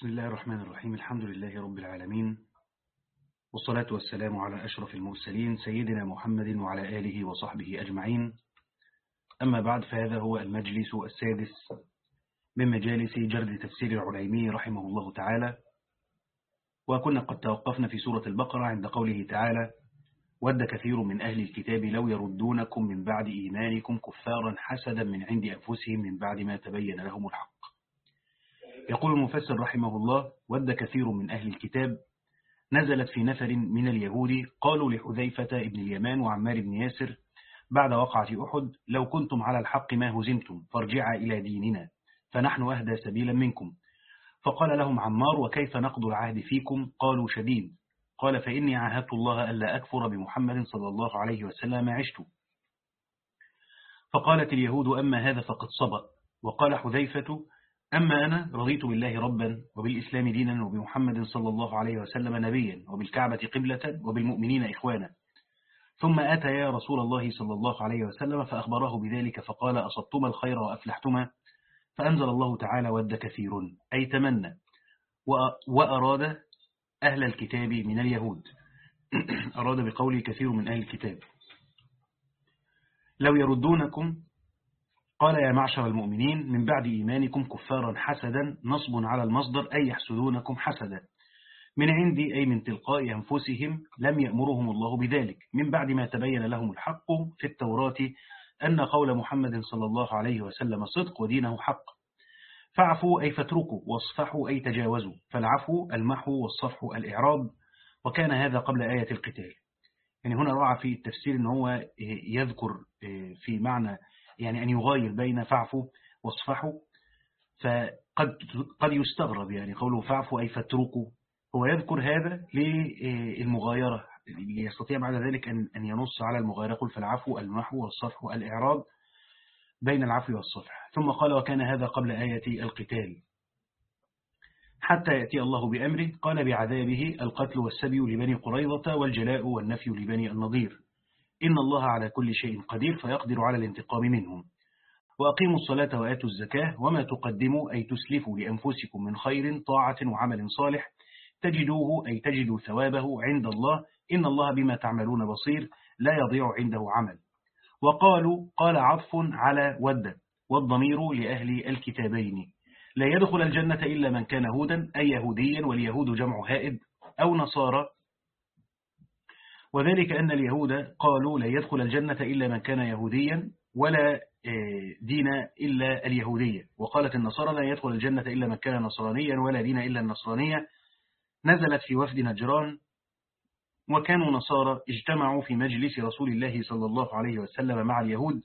بسم الله الرحمن الرحيم. الحمد لله رب العالمين. والصلاة والسلام على أشرف المرسلين سيدنا محمد وعلى آله وصحبه أجمعين. أما بعد فهذا هو المجلس السادس من مجالس جرد تفسير العليمي رحمه الله تعالى. وكنا قد توقفنا في سورة البقرة عند قوله تعالى ود كثير من أهل الكتاب لو يردونكم من بعد إيمانكم كفارا حسدا من عند أنفسهم من بعد ما تبين لهم الحق. يقول المفسر رحمه الله ود كثير من أهل الكتاب نزلت في نفر من اليهود قالوا لحذيفة ابن اليمان وعمار بن ياسر بعد وقعة أحد لو كنتم على الحق ما هزمتم فارجعا إلى ديننا فنحن أهدى سبيلا منكم. فقال لهم عمار وكيف نقض العهد فيكم؟ قالوا شديد. قال فإني عاهدت الله ألا أكفر بمحمد صلى الله عليه وسلم عشت. فقالت اليهود أما هذا فقد صبأ. وقال حذيفة أما أنا رضيت بالله ربا وبالإسلام دينا وبمحمد صلى الله عليه وسلم نبيا وبالكعبة قبلة وبالمؤمنين إخوانا. ثم أتى يا رسول الله صلى الله عليه وسلم فأخبره بذلك فقال أصبتما الخير وأفلحتما؟ فأنزل الله تعالى ود كثير أي تمنى وأراد أهل الكتاب من اليهود. أراد بقوله كثير من أهل الكتاب. لو يردونكم قال يا معشر المؤمنين من بعد إيمانكم كفارا حسدا نصب على المصدر أي يحسدونكم حسدا. من عندي أي من تلقاء أنفسهم لم يأمرهم الله بذلك. من بعد ما تبين لهم الحق في التوراة أن قول محمد صلى الله عليه وسلم صدق ودينه حق. فاعفوا أي فاتركوا واصفحوا أي تجاوزوا. فالعفو المحو والصفح الإعراض وكان هذا قبل آية القتال. يعني هنا رأى في التفسير أنه هو يذكر في معنى يعني أن يغاير بين فاعفوا واصفحوا فقد قد يستغرب يعني قوله فاعفوا أي فاتركوا. هو يذكر هذا للمغايرة يستطيع بعد ذلك أن ينص على المغايرة قل فالعفو المحو والصفح الإعراض بين العفو والصفح. ثم قال وكان هذا قبل آية القتال. حتى يأتي الله بأمره قال بعذابه القتل والسبي لبني قريظة والجلاء والنفي لبني النضير. إن الله على كل شيء قدير فيقدر على الانتقام منهم. وأقيموا الصلاة وآتوا الزكاة وما تقدموا أي تسلفوا لأنفسكم من خير طاعة وعمل صالح تجدوه أي تجدوا ثوابه عند الله. إن الله بما تعملون بصير لا يضيع عنده عمل. وقالوا قال عطف على ود والضمير لأهل الكتابين. لا يدخل الجنة إلا من كان هودا أي يهوديا واليهود جمع هائد أو نصارى وذلك أن اليهود قالوا لا يدخل الجنة إلا من كان يهوديا ولا دين إلا اليهودية. وقالت النصارى لا يدخل الجنة إلا من كان نصرانيا ولا دين إلا النصرانية. نزلت في وفد نجران وكانوا نصارى اجتمعوا في مجلس رسول الله صلى الله عليه وسلم مع اليهود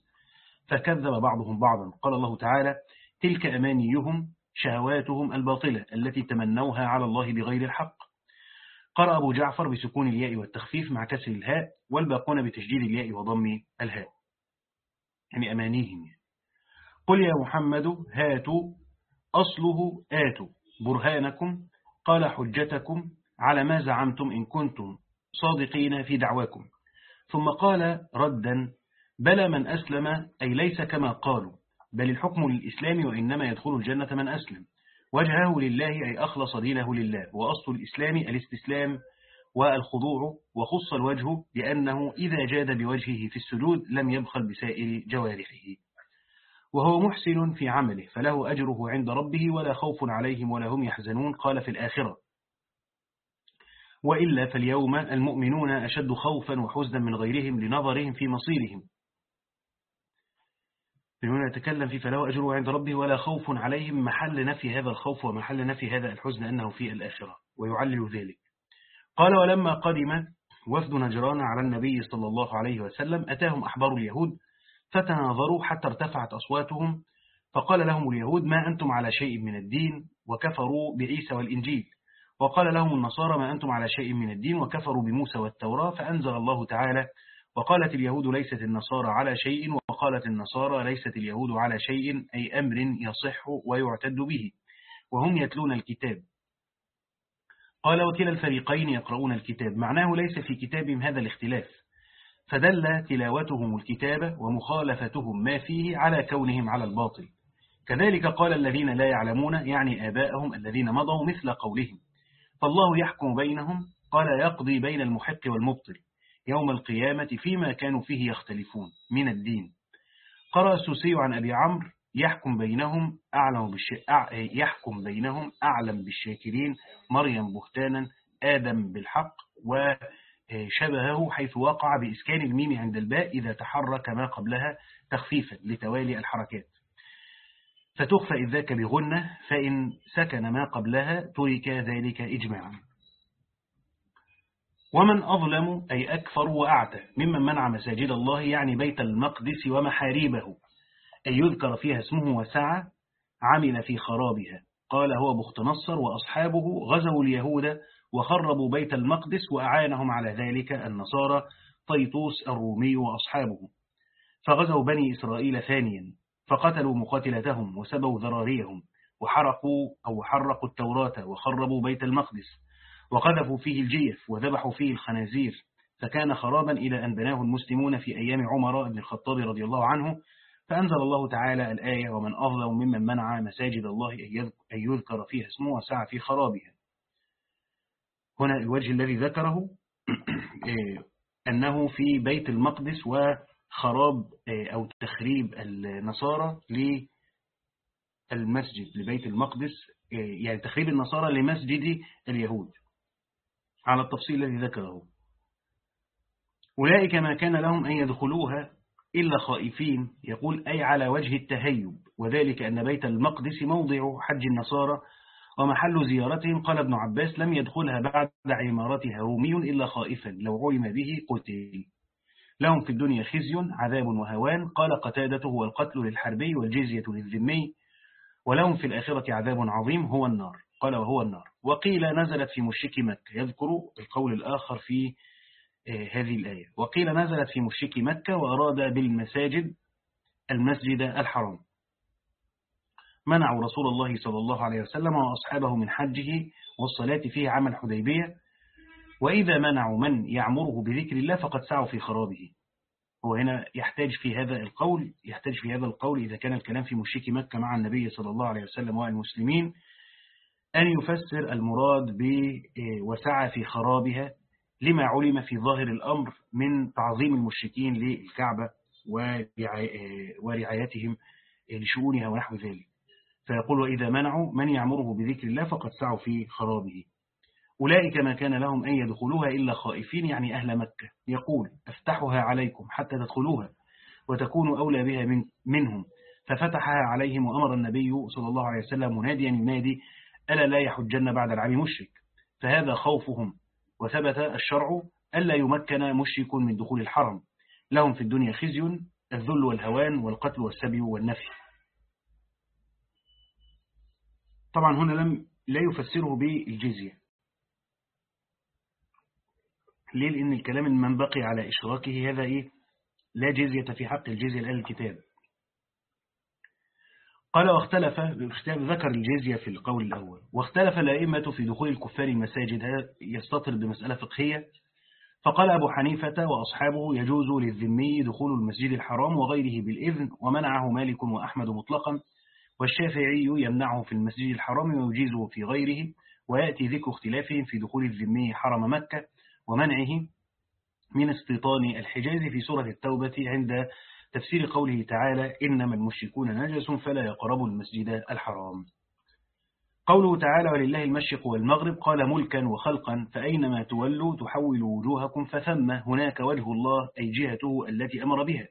فكذب بعضهم بعضا. قال الله تعالى تلك أمانيهم شهواتهم الباطلة التي تمنوها على الله بغير الحق. قرأ أبو جعفر بسكون الياء والتخفيف مع كسر الهاء والباقون بتشديد الياء وضم الهاء. يعني أمانيهم قل يا محمد هاتوا أصله آتوا. برهانكم قال حجتكم على ما زعمتم إن كنتم صادقين في دعواكم. ثم قال ردا بلى من أسلم أي ليس كما قالوا بل الحكم للإسلام وإنما يدخل الجنة من أسلم. وجهه لله أي أخلص دينه لله. وأصل الإسلام الاستسلام والخضوع وخص الوجه لأنه إذا جاد بوجهه في السجود لم يبخل بسائر جوارحه. وهو محسن في عمله فله أجره عند ربه ولا خوف عليهم ولا هم يحزنون قال في الآخرة. وإلا فاليوم المؤمنون أشد خوفا وحزنا من غيرهم لنظرهم في مصيرهم. من يتكلم في فله أجره عند ربه ولا خوف عليهم محل نفي هذا الخوف ومحل نفي هذا الحزن أنه في الآخرة ويعلل ذلك. قال ولما قدم وفد نجران على النبي صلى الله عليه وسلم أتاهم أحبار اليهود فتناظروا حتى ارتفعت أصواتهم فقال لهم اليهود ما أنتم على شيء من الدين؟ وكفروا بعيسى والإنجيل. وقال لهم النصارى ما أنتم على شيء من الدين؟ وكفروا بموسى والتوراة فأنزل الله تعالى وقالت اليهود ليست النصارى على شيء وقالت النصارى ليست اليهود على شيء أي أمر يصح ويعتد به وهم يتلون الكتاب. قال وكلا الفريقين يقرؤون الكتاب. معناه ليس في كتابهم هذا الاختلاف. فدل تلاوتهم الكتاب ومخالفتهم ما فيه على كونهم على الباطل. كذلك قال الذين لا يعلمون يعني آباءهم الذين مضوا مثل قولهم فالله يحكم بينهم قال يقضي بين المحق والمبطل. يوم القيامة فيما كانوا فيه يختلفون من الدين. قرأ السوسي عن أبي عمرو يحكم بينهم أعلم بالش... يحكم بينهم أعلم بالشاكرين مريم بهتانا آدم بالحق وشبهه حيث وقع بإسكان الميم عند الباء إذا تحرك ما قبلها تخفيفا لتوالي الحركات. فتخفى إذ ذاك بغنة فإن سكن ما قبلها ترك ذلك إجماعا. ومن أظلم أي أكفر وأعتى ممن منع مساجد الله يعني بيت المقدس ومحاريبه. أن يذكر فيها اسمه وسعى عمل في خرابها. قال هو بخت نصر وأصحابه غزوا اليهود وخربوا بيت المقدس وأعانهم على ذلك النصارى طيطوس الرومي وأصحابه. فغزوا بني إسرائيل ثانيا فقتلوا مقاتلتهم وسبوا ذراريهم وحرقوا أو حرقوا التوراة وخربوا بيت المقدس. وقذفوا فيه الجيف وذبحوا فيه الخنازير فكان خرابا إلى أن بناه المسلمون في أيام عمر بن الخطاب رضي الله عنه فأنزل الله تعالى الآية ومن أظلم ممن منع مساجد الله أن يذكر فيها اسمه وسعى في خرابها. هنا الوجه الذي ذكره إيه، أنه في بيت المقدس وخراب إيه، أو تخريب النصارى للمسجد لبيت المقدس إيه، يعني تخريب النصارى لمسجد اليهود. على التفصيل الذي ذكره. أولئك ما كان لهم أن يدخلوها إلا خائفين. يقول أي على وجه التهيب. وذلك أن بيت المقدس موضع حج النصارى ومحل زيارتهم. قال ابن عباس لم يدخلها بعد عمارتها. رومي إلا خائفا. لو علم به قتل. لهم في الدنيا خزي عذاب وهوان. قال قتادته هو القتل للحربي والجزية للذمي. ولهم في الآخرة عذاب عظيم هو النار. قال وهو النار. وقيل نزلت في مشرك مكة. يذكر القول الآخر في آه، هذه الآية. وقيل نزلت في مشرك مكة وأراد بالمساجد المسجد الحرام. منعوا رسول الله صلى الله عليه وسلم وأصحابه من حجه والصلاة فيه عام الحديبية. وإذا منعوا من يعمره بذكر الله فقد سعوا في خرابه. هو هنا يحتاج في هذا القول يحتاج في هذا القول إذا كان الكلام في مشرك مكة مع النبي صلى الله عليه وسلم والمسلمين أن يفسر المراد بوسعى في خرابها لما علم في ظاهر الأمر من تعظيم المشركين للكعبة ورعايتهم لشؤونها ونحو ذلك. فيقول وإذا منعوا من يعمره بذكر الله فقد سعوا في خرابه. أولئك ما كان لهم أن يدخلوها إلا خائفين يعني أهل مكة. يقول أفتحها عليكم حتى تدخلوها وتكونوا أولى بها من منهم. ففتحها عليهم وأمر النبي صلى الله عليه وسلم مناديا ينادي ألا لا يحجن بعد العام مشرك. فهذا خوفهم. وثبت الشرع ألا يمكن مشرك من دخول الحرم. لهم في الدنيا خزي الذل والهوان والقتل والسبي والنفي. طبعا هنا لم لا يفسره بالجزية. ليه؟ لأن الكلام من بقي على إشراكه هذا إيه؟ لا جزية في حق الجزية الآن الكتاب. قال واختلف ذكر الجزية في القول الأول. واختلف الأئمة في دخول الكفار المساجد يستطر بمسألة فقهية. فقال أبو حنيفة وأصحابه يجوز للذمي دخول المسجد الحرام وغيره بالإذن ومنعه مالك وأحمد مطلقا والشافعي يمنعه في المسجد الحرام ويجيزه في غيره. ويأتي ذكر اختلافهم في دخول الذمي حرم مكة ومنعه من استيطان الحجاز في سورة التوبة عند تفسير قوله تعالى إنما المشركون نجس فلا يقربوا المسجد الحرام. قوله تعالى ولله المشرق والمغرب قال ملكا وخلقا فأينما تولوا تحولوا وجوهكم فثم هناك وجه الله أي جهته التي أمر بها.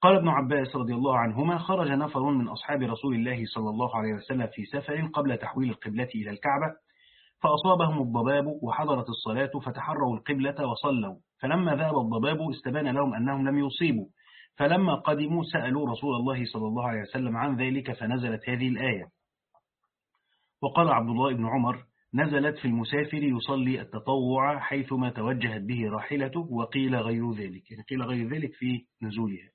قال ابن عباس رضي الله عنهما خرج نفر من أصحاب رسول الله صلى الله عليه وسلم في سفر قبل تحويل القبلة إلى الكعبة فأصابهم الضباب وحضرت الصلاة فتحروا القبلة وصلوا فلما ذهب الضباب استبان لهم أنهم لم يصيبوا. فلما قدموا سألوا رسول الله صلى الله عليه وسلم عن ذلك فنزلت هذه الآية. وقال عبد الله بن عمر نزلت في المسافر يصلي التطوع حيثما توجهت به راحلته وقيل غير ذلك يعني قيل غير ذلك في نزولها.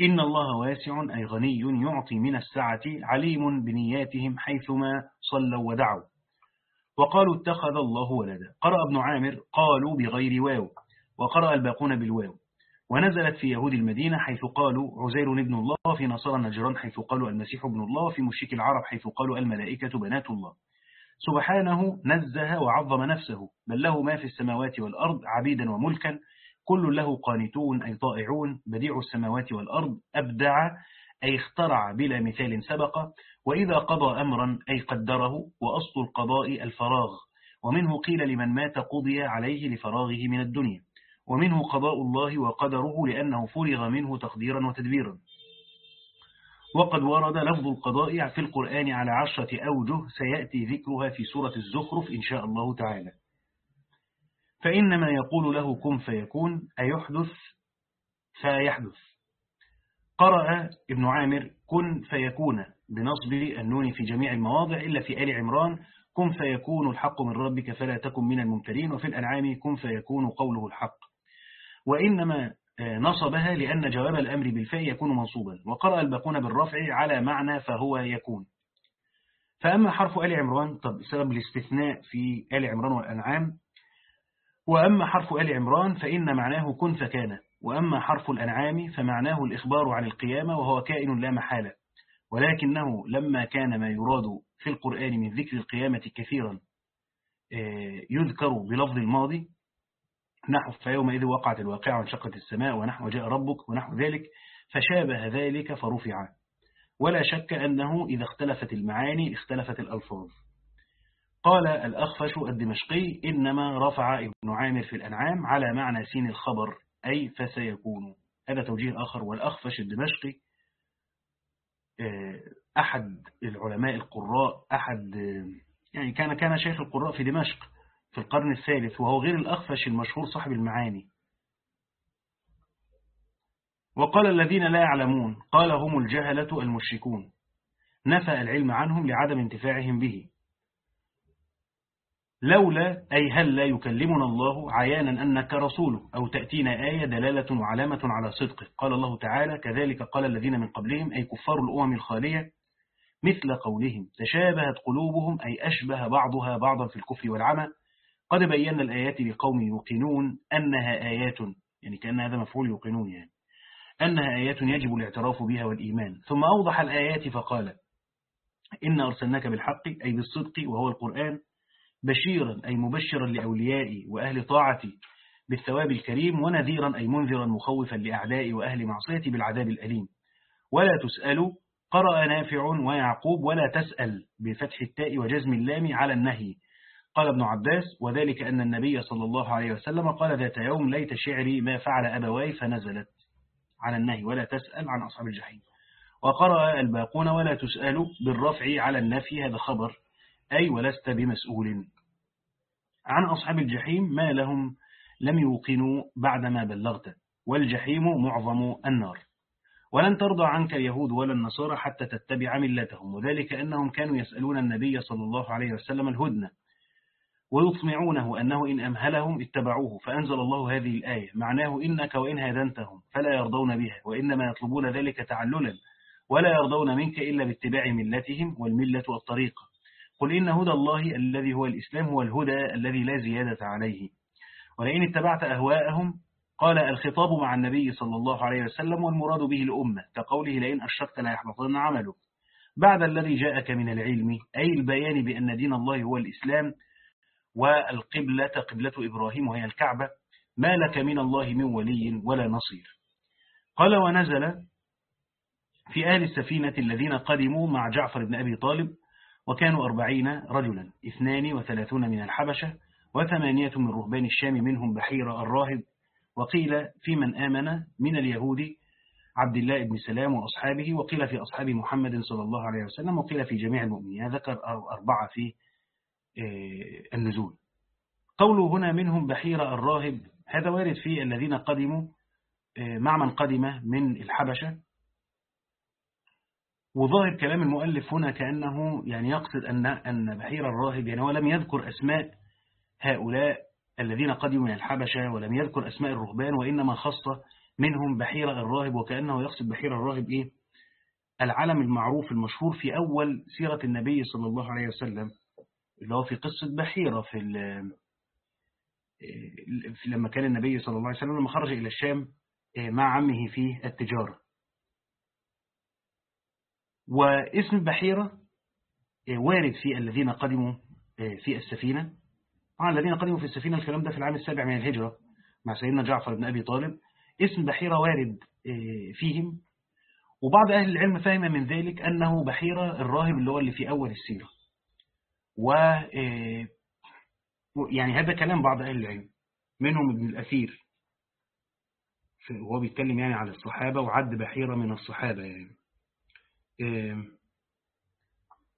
إن الله واسع أي غني يعطي من السعة عليم بنياتهم حيثما صلوا ودعوا. وقالوا اتخذ الله ولدا. قرأ ابن عامر قالوا بغير واو وقرأ الباقون بالواو. ونزلت في يهود المدينة حيث قالوا عزير ابن الله وفي نصارى النجران حيث قالوا المسيح ابن الله وفي مشرك العرب حيث قالوا الملائكة بنات الله. سبحانه نزه وعظم نفسه بل له ما في السماوات والأرض عبيدا وملكا كل له قانتون أي طائعون بديع السماوات والأرض أبدع أي اخترع بلا مثال سبق وإذا قضى أمرا أي قدره وأصل القضاء الفراغ ومنه قيل لمن مات قضي عليه لفراغه من الدنيا. ومنه قضاء الله وقدره لأنه فرغ منه تقديرا وتدبيرا. وقد ورد لفظ القضاء في القرآن على عشرة أوجه سيأتي ذكرها في سورة الزخرف إن شاء الله تعالى. فإنما يقول له كن فيكون أيحدث؟ فيحدث قرأ ابن عامر كن فيكون بنصب النون في جميع المواضع إلا في آل عمران كن فيكون الحق من ربك فلا تكن من الممترين وفي الأنعام كن فيكون قوله الحق. وإنما نصبها لأن جواب الأمر بالفاء يكون منصوبا وقرأ الباقون بالرفع على معنى فهو يكون. فأما حرف آل عمران طب سبب الاستثناء في آل عمران والأنعام وأما حرف آل عمران فإن معناه كن فكان وأما حرف الأنعام فمعناه الإخبار عن القيامة وهو كائن لا محالة. ولكنه لما كان ما يراد في القرآن من ذكر القيامة كثيرا يذكر بلفظ الماضي نحو فيومئذ وقعت الواقعة وانشقت السماء ونحو جاء ربك ونحو ذلك فشابه ذلك فرفع. ولا شك أنه إذا اختلفت المعاني اختلفت الألفاظ. قال الأخفش الدمشقي إنما رفع ابن عامر في الأنعام على معنى سين الخبر أي فسيكون. هذا توجيه آخر. والأخفش الدمشقي أحد العلماء القراء أحد يعني كان كان شيخ القراء في دمشق. في القرن الثالث وهو غير الأخفش المشهور صاحب المعاني. وقال الذين لا يعلمون قال هم الجهلة المشركون. نفى العلم عنهم لعدم انتفاعهم به. لولا أي هل لا يكلمنا الله عيانا أنك رسوله أو تأتينا آية دلالة وعلامة على صدقه قال الله تعالى كذلك قال الذين من قبلهم أي كفار الأمم الخالية مثل قولهم تشابهت قلوبهم أي أشبه بعضها بعضا في الكفر والعمى قد بينا الآيات لقوم يوقنون أنها آيات يعني كأن هذا مفعول يوقنون يعني أنها آيات يجب الاعتراف بها والإيمان. ثم أوضح الآيات فقال إن أرسلناك بالحق أي بالصدق وهو القرآن بشيرا أي مبشرا لأوليائي وأهل طاعتي بالثواب الكريم ونذيرا أي منذرا مخوفا لأعدائي وأهل معصيتي بالعذاب الأليم. ولا تسألوا قرأ نافع ويعقوب ولا تسأل بفتح التاء وجزم اللام على النهي. قال ابن عباس وذلك أن النبي صلى الله عليه وسلم قال ذات يوم ليت شعري ما فعل أبواي فنزلت على النهي ولا تسأل عن أصحاب الجحيم. وقرأ الباقون ولا تسأل بالرفع على النفي هذا خبر. أي ولست بمسؤول. عن أصحاب الجحيم ما لهم لم يوقنوا بعدما بلغت والجحيم معظم النار. ولن ترضى عنك اليهود ولا النصارى حتى تتبع ملتهم وذلك أنهم كانوا يسألون النبي صلى الله عليه وسلم الهدنة. ويطمعونه أنه إن أمهلهم اتبعوه فأنزل الله هذه الآية معناه إنك وإن هدنتهم فلا يرضون بها وإنما يطلبون ذلك تعللا ولا يرضون منك إلا باتباع ملتهم والملة الطريقة قل إن هدى الله الذي هو الإسلام هو الهدى الذي لا زيادة عليه. ولئن اتبعت أهواءهم قال الخطاب مع النبي صلى الله عليه وسلم والمراد به الأمة كقوله لئن أشركت لا يحبطن عمله بعد الذي جاءك من العلم أي البيان بأن دين الله هو الإسلام والقبلة قبلة إبراهيم وهي الكعبة ما لك من الله من ولي ولا نصير. قال ونزل في أهل السفينة الذين قدموا مع جعفر بن أبي طالب وكانوا أربعين رجلا اثنان وثلاثون من الحبشة وثمانية من رهبان الشام منهم بحيرة الراهب. وقيل في من آمن من اليهود؟ عبد الله بن سلام وأصحابه. وقيل في أصحاب محمد صلى الله عليه وسلم. وقيل في جميع المؤمنين. ذكر أربعة في النزول. قوله هنا منهم بحيرة الراهب هذا وارد في الذين قدموا مع من قدم من الحبشة. وظاهر كلام المؤلف هنا كأنه يعني يقصد أن أن بحيرة الراهب يعني هو لم يذكر أسماء هؤلاء الذين قدموا من الحبشة ولم يذكر أسماء الرهبان وإنما خص منهم بحيرة الراهب وكأنه يقصد بحيرة الراهب إيه؟ العلم المعروف المشهور في أول سيرة النبي صلى الله عليه وسلم. اللي هو في قصة بحيرة في, في لما كان النبي صلى الله عليه وسلم لما خرج إلى الشام مع عمه في التجارة. واسم بحيرة وارد في الذين قدموا في السفينة. طبعا الذين قدموا في السفينة الكلام ده في العام السابع من الهجرة مع سيدنا جعفر بن أبي طالب. اسم بحيرة وارد فيهم. وبعض أهل العلم فهم من ذلك أنه بحيرة الراهب اللي هو اللي في أول السيرة. و يعني هذا كلام بعض أهل العلم منهم ابن الأثير. وهو بيتكلم يعني على الصحابة وعد بحيرة من الصحابة يعني.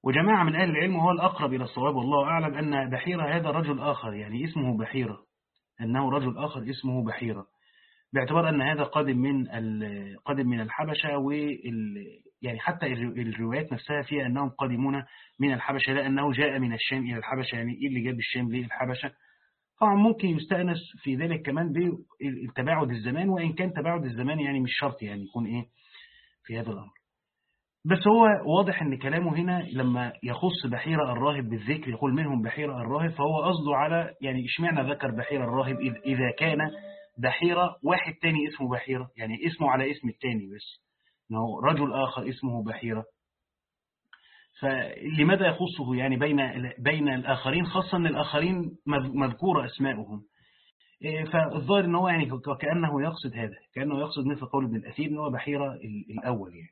وجماعة من أهل العلم وهو الأقرب إلى الصواب والله أعلم أن بحيرة هذا رجل آخر يعني اسمه بحيرة أنه رجل آخر اسمه بحيرة. باعتبار أن هذا قادم من قادم من الحبشة وال يعني حتى الروايات نفسها فيها أنهم قادمون من الحبشة لا أنه جاء من الشام إلى الحبشة يعني إيه اللي جاب الشام للحبشة؟ طبعا ممكن يستأنس في ذلك كمان بالتباعد الزمان وإن كان تباعد الزمان يعني مش شرط يعني يكون إيه في هذا الأمر. بس هو واضح إن كلامه هنا لما يخص بحيرة الراهب بالذكر يقول منهم بحيرة الراهب فهو قصده على يعني إشمعنى ذكر بحيرة الراهب؟ إذا كان بحيرة واحد تاني اسمه بحيرة يعني اسمه على اسم التاني بس. انه رجل آخر اسمه بحيرة. فلماذا يخصه يعني بين بين الآخرين خاصة إن الآخرين مذكورة أسماؤهم؟ فالظاهر إن هو يعني كأنه يقصد هذا كأنه يقصد مثل قول ابن الأثير إن هو بحيرة الأول يعني.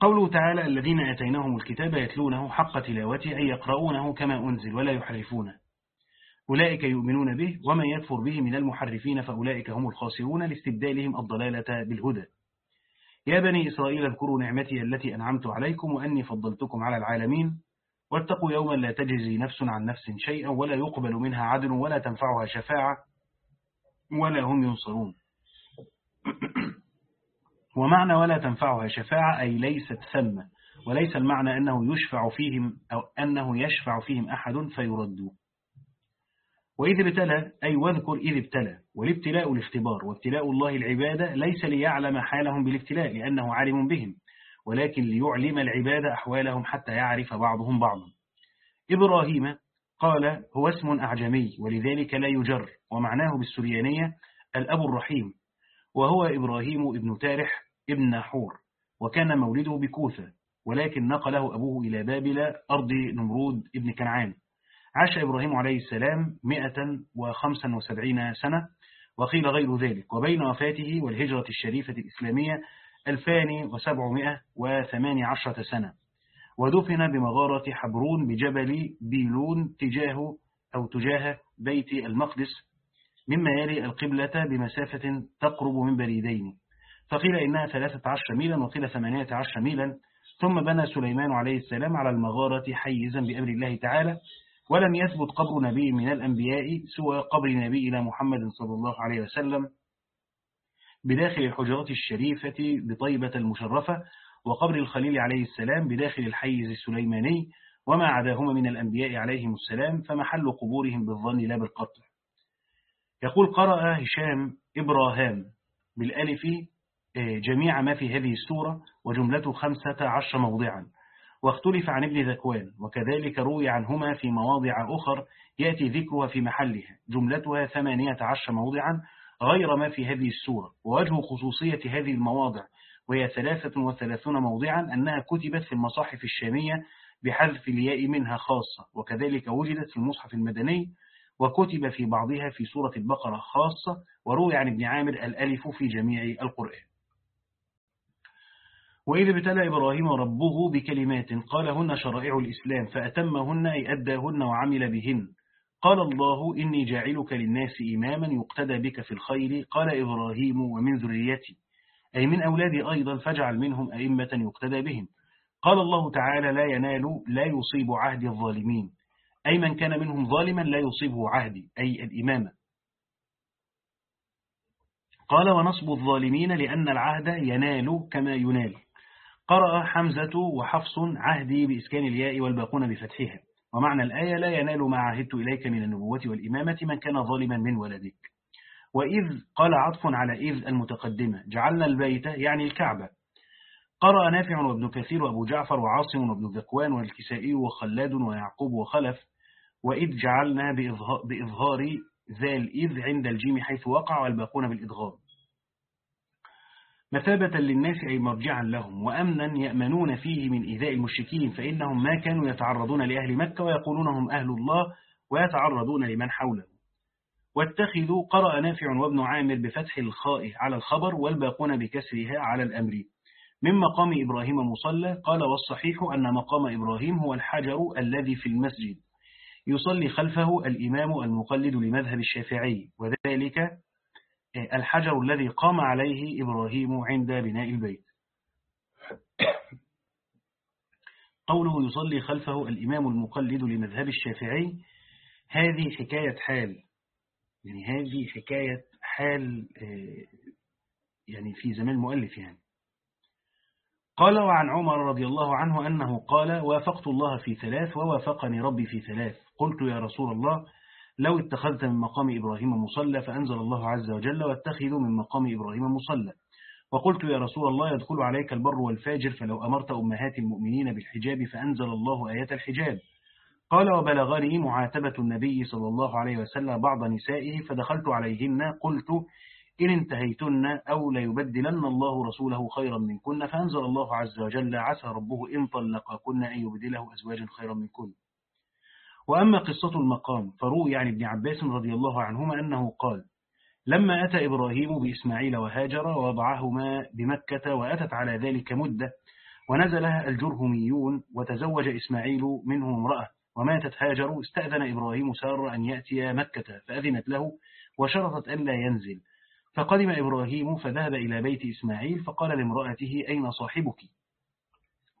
قوله تعالى الذين أتيناهم الكتاب يتلونه حق تلاوته أي يقرؤونه كما أنزل ولا يحرفونه. أولئك يؤمنون به ومن يكفر به من المحرفين فأولئك هم الخاسرون لاستبدالهم الضلالة بالهدى. يا بني إسرائيل اذكروا نعمتي التي أنعمت عليكم وأني فضلتكم على العالمين. واتقوا يوما لا تجزي نفس عن نفس شيئا ولا يقبل منها عدل ولا تنفعها شفاعة ولا هم ينصرون. ومعنى ولا تنفعها شفاعة أي ليست ثم وليس المعنى أنه يشفع فيهم أو أنه يشفع فيهم أحد فيردوا وإذ ابتلى أي واذكر إذ ابتلى والابتلاء الاختبار وابتلاء الله العبادة ليس ليعلم حالهم بالابتلاء لأنه عالم بهم ولكن ليعلم العبادة أحوالهم حتى يعرف بعضهم بعضا. إبراهيم قال هو اسم أعجمي ولذلك لا يجر ومعناه بالسريانية الأب الرحيم وهو إبراهيم ابن تارح ابن حور وكان مولده بكوثة ولكن نقله أبوه إلى بابل أرض نمرود ابن كنعان. عاش إبراهيم عليه السلام 175 سنة وقيل غير ذلك. وبين وفاته والهجرة الشريفة الإسلامية 2718 سنة. ودفن بمغارة حبرون بجبل بيلون تجاه أو تجاه بيت المقدس مما يلي القبلة بمسافة تقرب من بريدين. فقيل إنها 13 ميلا وقيل 18 ميلا. ثم بنى سليمان عليه السلام على المغارة حيزا بأمر الله تعالى ولم يثبت قبر نبي من الأنبياء سوى قبر نبينا محمد صلى الله عليه وسلم بداخل الحجرات الشريفة بطيبة المشرفة وقبر الخليل عليه السلام بداخل الحيز السليماني وما عداهما من الأنبياء عليهم السلام فمحل قبورهم بالظن لا بالقطع. يقول قرأ هشام إبراهام بالألف جميع ما في هذه السورة وجملته خمسة عشر موضعا. واختلف عن ابن ذكوان وكذلك روي عنهما في مواضع أخر يأتي ذكرها في محلها جملتها ثمانية عشر موضعا غير ما في هذه السورة ووجه خصوصية هذه المواضع وهي ثلاثة وثلاثون موضعا أنها كتبت في المصاحف الشامية بحذف الياء منها خاصة وكذلك وجدت في المصحف المدني وكتب في بعضها في سورة البقرة خاصة وروي عن ابن عامر الألف في جميع القرآن. وإذا ابتلى إبراهيم ربه بكلمات قالهن شرائع الإسلام فأتمهن أي أداهن وعمل بهن. قال الله إني جاعلك للناس إماما يقتدى بك في الخير قال إبراهيم ومن ذريتي. أي من أولادي أيضا فاجعل منهم أئمة يقتدى بهم. قال الله تعالى لا ينال لا يصيب عهد الظالمين. أي من كان منهم ظالما لا يصيبه عهدي أي الإمامة قال ونصب الظالمين لأن العهد ينال كما ينال. قرأ حمزة وحفص عهدي بإسكان الياء والباقون بفتحها. ومعنى الآية لا ينال ما عهدت إليك من النبوة والإمامة من كان ظالما من ولدك. وإذ قال عطف على إذ المتقدمة جعلنا البيت يعني الكعبة. قرأ نافع وابن كثير وأبو جعفر وعاصم وابن ذكوان والكسائي وخلاد ويعقوب وخلف وإذ جعلنا بإظهار ذا الإذ عند الجيم حيث وقع والباقون بالإدغام مثابة للناس أي مرجعا لهم وأمنا يأمنون فيه من إيذاء المشركين فإنهم ما كانوا يتعرضون لأهل مكة ويقولون هم أهل الله ويتعرضون لمن حوله. واتخذوا قرأ نافع وابن عامر بفتح الخاء على الخبر والباقون بكسرها على الأمر. من مقام إبراهيم مصلى قال والصحيح أن مقام إبراهيم هو الحجر الذي في المسجد. يصلي خلفه الإمام المقلد لمذهب الشافعي وذلك الحجر الذي قام عليه إبراهيم عند بناء البيت. قوله يصلي خلفه الإمام المقلد لمذهب الشافعي هذه حكاية حال. يعني هذه حكاية حال يعني في زمان المؤلف يعني. قال وعن عمر رضي الله عنه أنه قال وافقت الله في ثلاث ووافقني ربي في ثلاث. قلت يا رسول الله لو اتخذت من مقام إبراهيم مصلى فأنزل الله عز وجل واتخذوا من مقام إبراهيم مصلى. وقلت يا رسول الله يدخل عليك البر والفاجر فلو أمرت أمهات المؤمنين بالحجاب فأنزل الله آية الحجاب. قال وبلغني معاتبة النبي صلى الله عليه وسلم بعض نسائه فدخلت عليهن قلت إن انتهيتن أو ليبدلن الله رسوله خيرا منكن فأنزل الله عز وجل عسى ربه إن طلقكن أن يبدله أزواجا خيرا منكن. وأما قصة المقام فروي عن ابن عباس رضي الله عنهما أنه قال لما أتى إبراهيم بإسماعيل وهاجر ووضعهما بمكة وأتت على ذلك مدة ونزلها الجرهميون وتزوج إسماعيل منهم امرأة وماتت هاجر استأذن إبراهيم سار أن يأتي مكة فأذنت له وشرطت أن لا ينزل. فقدم إبراهيم فذهب إلى بيت إسماعيل فقال لامرأته أين صاحبك؟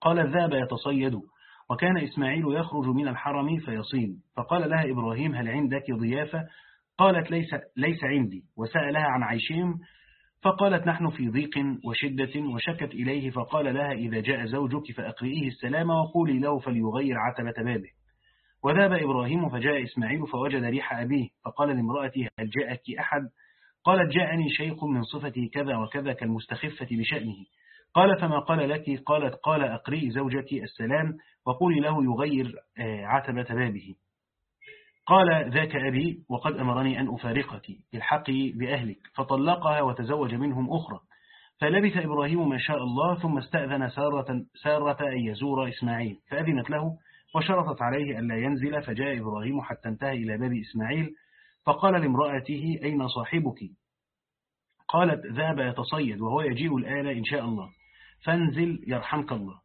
قال ذهب يتصيد. وكان إسماعيل يخرج من الحرم فيصيم. فقال لها إبراهيم هل عندك ضيافة؟ قالت ليس, ليس عندي. وسألها عن عيشهم فقالت نحن في ضيق وشدة وشكت إليه فقال لها إذا جاء زوجك فأقرئيه السلام وقولي له فليغير عتبة بابه. وذهب إبراهيم فجاء إسماعيل فوجد ريح أبيه فقال لامرأته هل جاءك أحد؟ قالت جاءني شيخ من صفته كذا وكذا كالمستخفة بشأنه. قال فما قال لك قالت قال أقرئ زوجك السلام وقولي له يغير آه، عتبة بابه. قال ذاك أبي وقد أمرني أن أفارقك الحقي بأهلك فطلقها وتزوج منهم أخرى. فلبث إبراهيم ما شاء الله ثم استأذن سارة, سارة أن يزور إسماعيل فأذنت له وشرطت عليه أن لا ينزل فجاء إبراهيم حتى انتهى إلى باب إسماعيل فقال لامرأته أين صاحبك؟ قالت ذهب يتصيد وهو يجيء الآن إن شاء الله. فانزل يرحمك الله.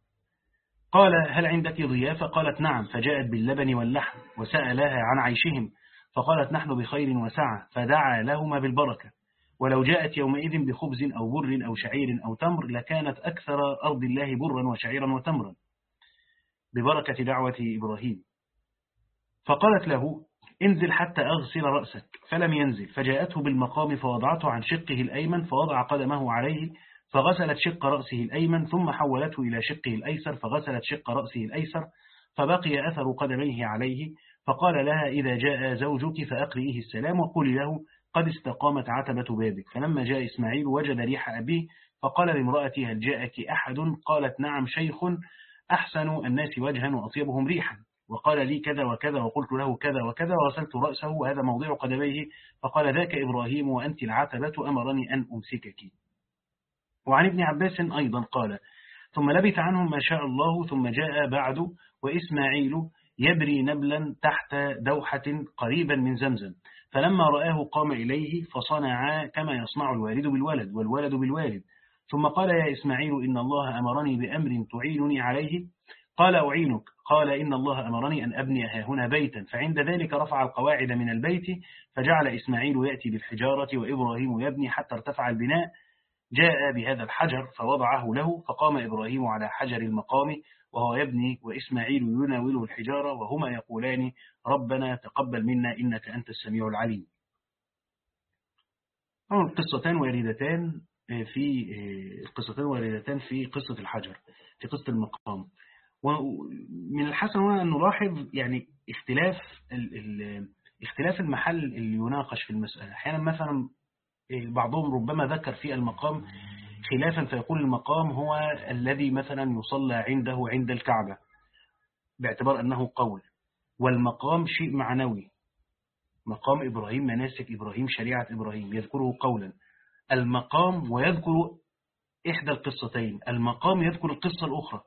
قال هل عندك ضيافة قالت نعم. فجاءت باللبن واللحم وسألها عن عيشهم. فقالت نحن بخير وسعة. فدعا لهما بالبركة. ولو جاءت يومئذ بخبز أو بر أو شعير أو تمر لكانت أكثر أرض الله برا وشعيرا وتمرا. ببركة دعوة إبراهيم. فقالت له انزل حتى أغسل رأسك. فلم ينزل. فجاءته بالمقام فوضعته عن شقه الأيمن فوضع قدمه عليه فغسلت شق رأسه الأيمن ثم حولته إلى شقه الأيسر فغسلت شق رأسه الأيسر فبقي أثر قدميه عليه فقال لها إذا جاء زوجك فأقرئه السلام وقل له قد استقامت عتبة بابك. فلما جاء إسماعيل وجد ريح أبيه فقال لامرأتي هل جاءك أحد؟ قالت نعم شيخ أحسن الناس وجها وأطيبهم ريحا. وقال لي كذا وكذا وقلت له كذا وكذا وغسلت رأسه وهذا موضع قدميه. فقال ذاك إبراهيم وأنت العتبة أمرني أن أمسكك. وعن ابن عباس أيضا قال ثم لبث عنهم ما شاء الله ثم جاء بعد وإسماعيل يبري نبلا تحت دوحة قريبا من زمزم. فلما رآه قام إليه فصنع كما يصنع الوالد بالولد والولد بالوالد. ثم قال يا إسماعيل إن الله أمرني بأمر تعينني عليه قال أعينك. قال إن الله أمرني أن أبني هنا بيتا. فعند ذلك رفع القواعد من البيت فجعل إسماعيل يأتي بالحجارة وإبراهيم يبني حتى ارتفع البناء. جاء بهذا الحجر فوضعه له فقام إبراهيم على حجر المقام وهو يبني وإسماعيل يناوله الحجارة وهما يقولان ربنا تقبل منا إنك أنت السميع العليم. القصتان واردتان في القصتان واردتان في قصة الحجر في قصة المقام. ومن الحسن هنا أن نلاحظ يعني اختلاف اختلاف المحل اللي يناقش في المسألة. أحيانا مثلا بعضهم ربما ذكر في المقام خلافا فيقول المقام هو الذي مثلا يصلى عنده عند الكعبة باعتبار أنه قول. والمقام شيء معنوي. مقام إبراهيم مناسك إبراهيم شريعة إبراهيم يذكره قولا. المقام ويذكر إحدى القصتين. المقام يذكر القصة الأخرى.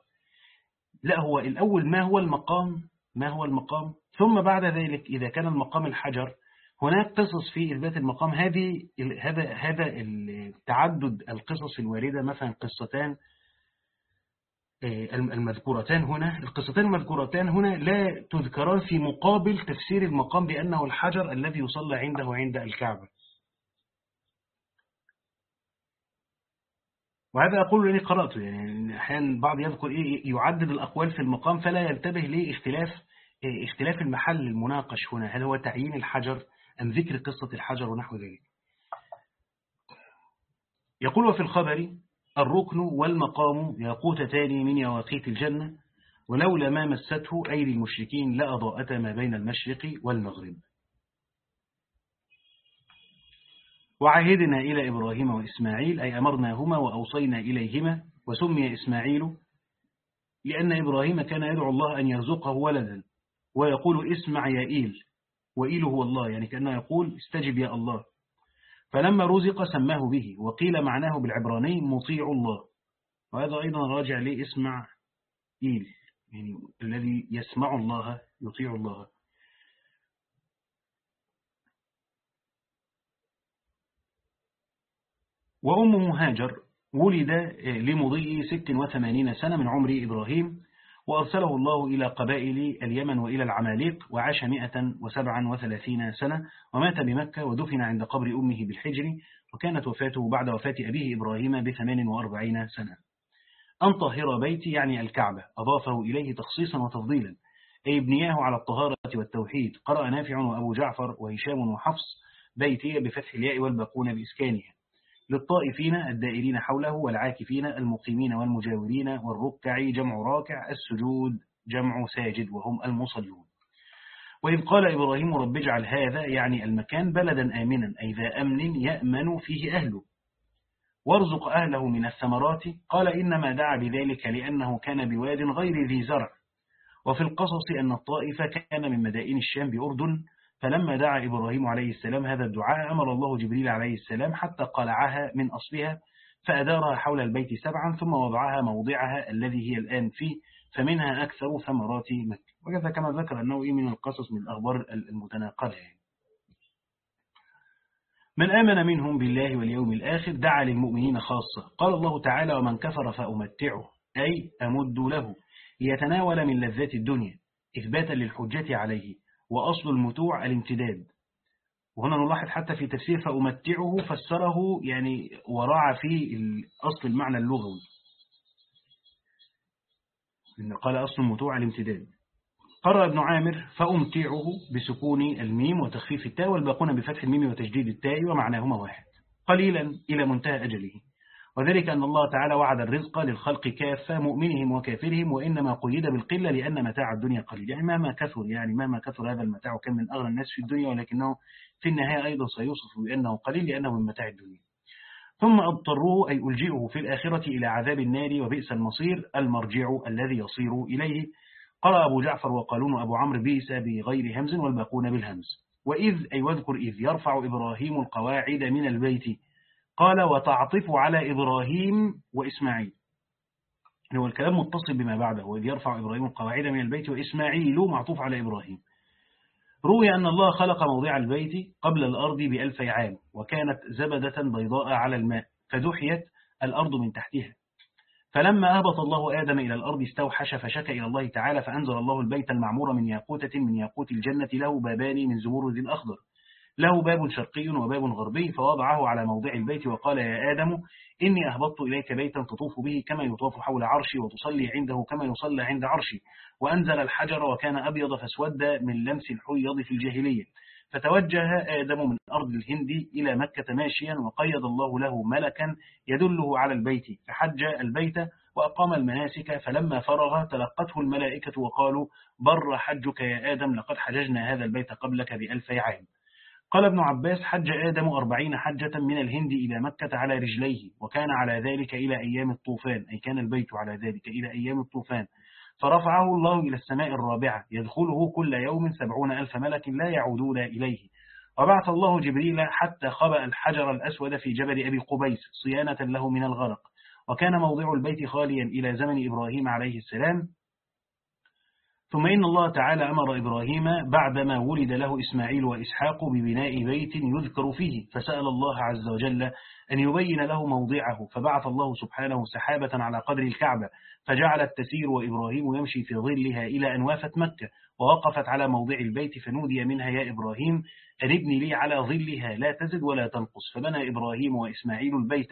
لا هو الأول ما هو المقام ما هو المقام؟ ثم بعد ذلك إذا كان المقام الحجر هناك قصص في إثبات المقام. هذه هذا هذا التعدد القصص الواردة مثلا قصتان آه، المذكورتان هنا. القصتان المذكورتان هنا لا تذكران في مقابل تفسير المقام بأنه الحجر الذي يصلى عنده عند الكعبة. وهذا أقول لأني قرأته يعني أحيانا بعض يذكر إيه يعدد الأقوال في المقام فلا ينتبه لاختلاف آه، اختلاف المحل المناقش هنا. هل هو تعيين الحجر أم ذكر قصة الحجر ونحو ذلك؟ يقول وفي الخبر الركن والمقام ياقوتتان من يواقيت الجنة ولولا ما مسته أيدي المشركين لأضاءتا ما بين المشرق والمغرب. وعهدنا إلى إبراهيم وإسماعيل أي أمرناهما وأوصينا إليهما وسمي إسماعيل لأن إبراهيم كان يدعو الله أن يرزقه ولدا ويقول اسمع يا إيل وإيل هو الله يعني كأنه يقول استجب يا الله. فلما رزق سماه به وقيل معناه بالعبراني مطيع الله. وهذا أيضا راجع لاسمع إيل يعني الذي يسمع الله يطيع الله. وأمه هاجر ولد لمضي ست وثمانين سنة من عمر إبراهيم وأرسله الله إلى قبائل اليمن وإلى العماليق وعاش مئة وسبعا وثلاثين سنة ومات بمكة ودفن عند قبر أمه بالحجر وكانت وفاته بعد وفاة أبيه إبراهيم بثمان وأربعين سنة. أن طهر بيتي يعني الكعبة أضافه إليه تخصيصا وتفضيلا. أي ابنياه على الطهارة والتوحيد. قرأ نافع وأبو جعفر وهشام وحفص بيتي بفتح الياء والباقون بإسكانها. للطائفين الدائرين حوله والعاكفين المقيمين والمجاورين والركع جمع راكع السجود جمع ساجد وهم المصلون. وإذ قال إبراهيم رب اجعل هذا يعني المكان بلدا آمنا أي ذا أمن يأمن فيه أهله. وارزق أهله من الثمرات. قال إنما دعا بذلك لأنه كان بواد غير ذي زرع. وفي القصص أن الطائف كان من مدائن الشام بأردن فلما دعا إبراهيم عليه السلام هذا الدعاء أمر الله جبريل عليه السلام حتى قلعها من أصلها فأدارها حول البيت سبعا ثم وضعها موضعها الذي هي الآن فيه فمنها أكثر ثمرات مكة. وكذا كما ذكر أنه من القصص من الأخبار المتناقلة يعني. من آمن منهم بالله واليوم الآخر دعا للمؤمنين خاصة. قال الله تعالى ومن كفر فأمتعه أي أمد له ليتناول من لذات الدنيا إثباتا للحجة عليه. وأصل المتوع الامتداد. وهنا نلاحظ حتى في تفسير فأمتعه فسره يعني وراع في أصل المعنى اللغوي. إن قال أصل المتوع الامتداد. قرأ ابن عامر فأمتعه بسكون الميم وتخفيف التاء والباقون بفتح الميم وتجديد التاء ومعناهما واحد. قليلا إلى منتهى أجله. وذلك أن الله تعالى وعد الرزق للخلق كافة مؤمنهم وكافرهم وإنما قيد بالقلة لأن متاع الدنيا قليل. يعني مهما كثر يعني مهما كثر هذا المتاع وكان من أغنى الناس في الدنيا ولكنه في النهاية أيضا سيوصف بأنه قليل لأنه من متاع الدنيا. ثم اضطروه أي ألجئه في الآخرة إلى عذاب النار وبئس المصير المرجع الذي يصير إليه. قرأ أبو جعفر وقالون أبو عمرو بئس بغير همز والباقون بالهمز. وإذ أي واذكر إذ يرفع إبراهيم القواعد من البيت قال وتعطف على إبراهيم وإسماعيل. هو الكلام متصل بما بعده وإذ يرفع إبراهيم القواعد من البيت وإسماعيل معطوف على إبراهيم. روي أن الله خلق موضع البيت قبل الأرض بألف عام وكانت زبدة بيضاء على الماء فدحيت الأرض من تحتها. فلما أهبط الله آدم إلى الأرض استوحش فشك إلى الله تعالى فأنزل الله البيت المعمور من ياقوتة من ياقوت الجنة له بابان من زمرد الأخضر. له باب شرقي وباب غربي فوضعه على موضع البيت وقال يا آدم إني أهبطت إليك بيتا تطوف به كما يطوف حول عرشي وتصلي عنده كما يصلى عند عرشي. وأنزل الحجر وكان أبيض فاسود من لمس الحيض في الجاهلية. فتوجه آدم من أرض الهند إلى مكة ماشيا وقيد الله له ملكا يدله على البيت. فحج البيت وأقام المناسك. فلما فرغ تلقته الملائكة وقالوا بر حجك يا آدم لقد حججنا هذا البيت قبلك بألف عام. قال ابن عباس حج آدم أربعين حجة من الهند إلى مكة على رجليه وكان على ذلك إلى أيام الطوفان أي كان البيت على ذلك إلى أيام الطوفان. فرفعه الله إلى السماء الرابعة يدخله كل يوم سبعون ألف ملك لا يعودون إليه. وبعث الله جبريل حتى خبأ الحجر الأسود في جبل أبي قبيس صيانة له من الغرق. وكان موضع البيت خاليا إلى زمن إبراهيم عليه السلام. ثم إن الله تعالى أمر إبراهيم بعدما ولد له إسماعيل وإسحاق ببناء بيت يذكر فيه فسأل الله عز وجل أن يبين له موضعه فبعث الله سبحانه سحابة على قدر الكعبة فجعلت تسير وإبراهيم يمشي في ظلها إلى أن وافت مكة ووقفت على موضع البيت فنودي منها يا إبراهيم أن ابني لي على ظلها لا تزد ولا تنقص فبنى إبراهيم وإسماعيل البيت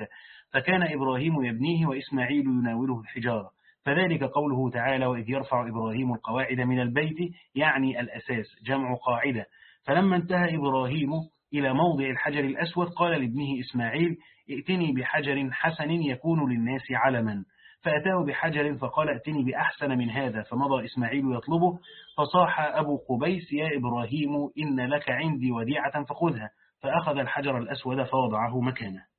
فكان إبراهيم يبنيه وإسماعيل يناوله الحجارة. فذلك قوله تعالى وإذ يرفع إبراهيم القواعد من البيت يعني الأساس جمع قاعدة. فلما انتهى إبراهيم إلى موضع الحجر الأسود قال لابنه إسماعيل ائتني بحجر حسن يكون للناس علما. فأتاه بحجر فقال ائتني بأحسن من هذا. فمضى إسماعيل يطلبه فصاح أبو قبيس يا إبراهيم إن لك عندي وديعة فخذها. فأخذ الحجر الأسود فوضعه مكانه.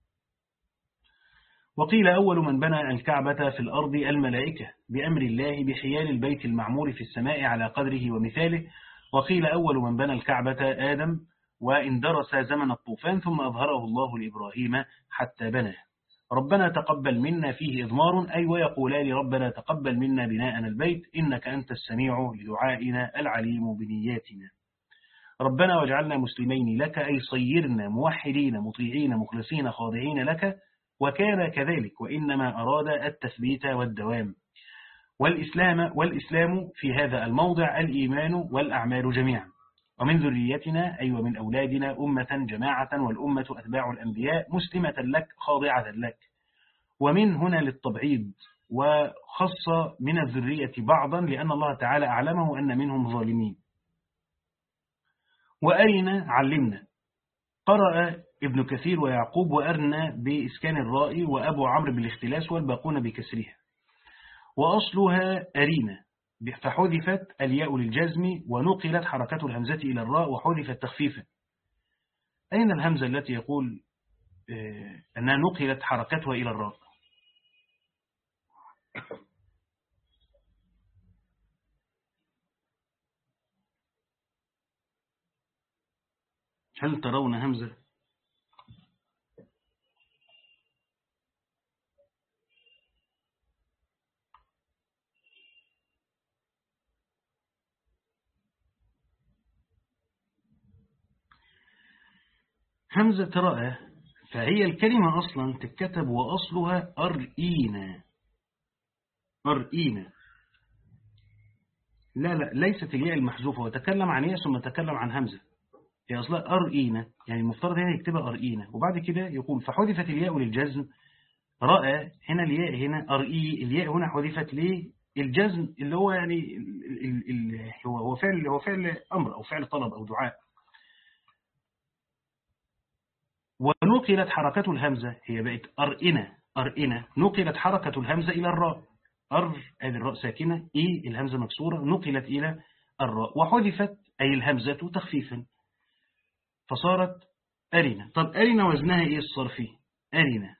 وقيل أول من بنى الكعبة في الأرض الملائكة بأمر الله بحيال البيت المعمور في السماء على قدره ومثاله. وقيل أول من بنى الكعبة آدم وإن درس زمن الطوفان ثم أظهره الله لإبراهيم حتى بناه. ربنا تقبل منا فيه إضمار أي ويقولان ربنا تقبل منا بناءنا البيت إنك أنت السميع لدعائنا العليم بنياتنا. ربنا واجعلنا مسلمين لك أي صيرنا موحدين مطيعين مخلصين خاضعين لك وكان كذلك وإنما أراد التثبيت والدوام. والإسلام, والإسلام في هذا الموضع الإيمان والأعمال جميعا. ومن ذريتنا أي ومن أولادنا أمة جماعة والأمة أتباع الأنبياء مسلمة لك خاضعة لك. ومن هنا للتبعيض وخص من الذرية بعضا لأن الله تعالى أعلمه أن منهم ظالمين. وأرنا علمنا؟ قرأ ابن كثير ويعقوب وأرنا بإسكان الراء وأبو عمرو بالاختلاس والباقون بكسرها. وأصلها أرينا فحذفت الياء للجزم ونقلت حركة الهمزة إلى الراء وحذفت تخفيفا. أين الهمزة التي يقول آه، أنها نقلت حركتها إلى الراء؟ هل ترون همزة؟ همزة رأى فهي الكلمة أصلا تتكتب وأصلها أرئينا. أرئينا. لا لا ليست الياء المحذوفة وتكلم عن ياء ثم تكلم عن همزة هي أصلها أرئينا يعني المفترض هنا يكتبها أرئينا. وبعد كده يقول فحذفت الياء للجزم. رأى هنا الياء هنا أرئي الياء هنا حذفت ليه؟ الجزم اللي هو يعني ال ال هو فعل هو فعل أمر أو فعل طلب أو دعاء. ونقلت حركة الهمزة. هي بقت أرئنة أرئنة. نقلت حركة الهمزة إلى الراء. أر هذه الراء ساكنة. إي الهمزة مكسورة. نقلت إلى الراء. وحذفت أي الهمزة تخفيفا. فصارت أرنة طب أرنة وزنها إيه الصرفي؟ أرنة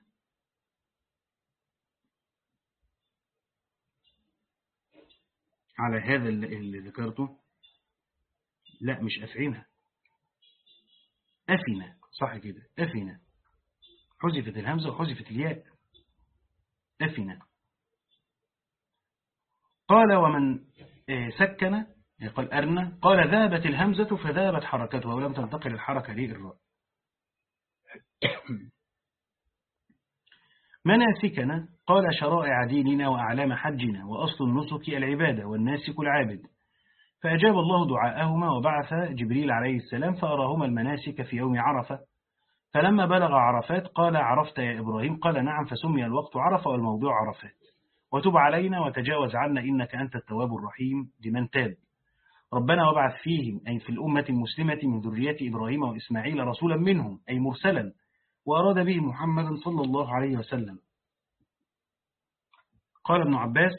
على هذا اللي ذكرته. لا مش أفعينة. أفنة صح كده. أفنة حذفت الهمزة وحذفت الياء. أفنة قال ومن آه، سكن قال أرنى قال ذابت الهمزة فذابت حركتها ولم تنتقل الحركة للراء. مناسكنا قال شرائع ديننا وأعلام حجنا. وأصل النسك العبادة والناسك العابد. فأجاب الله دعاءهما وبعث جبريل عليه السلام فأراهما المناسك في يوم عرفة. فلما بلغ عرفات قال عرفت يا إبراهيم؟ قال نعم فسمي الوقت عرفة والموضوع عرفات. وتب علينا وتجاوز عنا إنك أنت التواب الرحيم. لمن تاب. ربنا وابعث فيهم أي في الأمة المسلمة من ذرية إبراهيم وإسماعيل رسولا منهم أي مرسلا. وأراد به محمدا صلى الله عليه وسلم. قال ابن عباس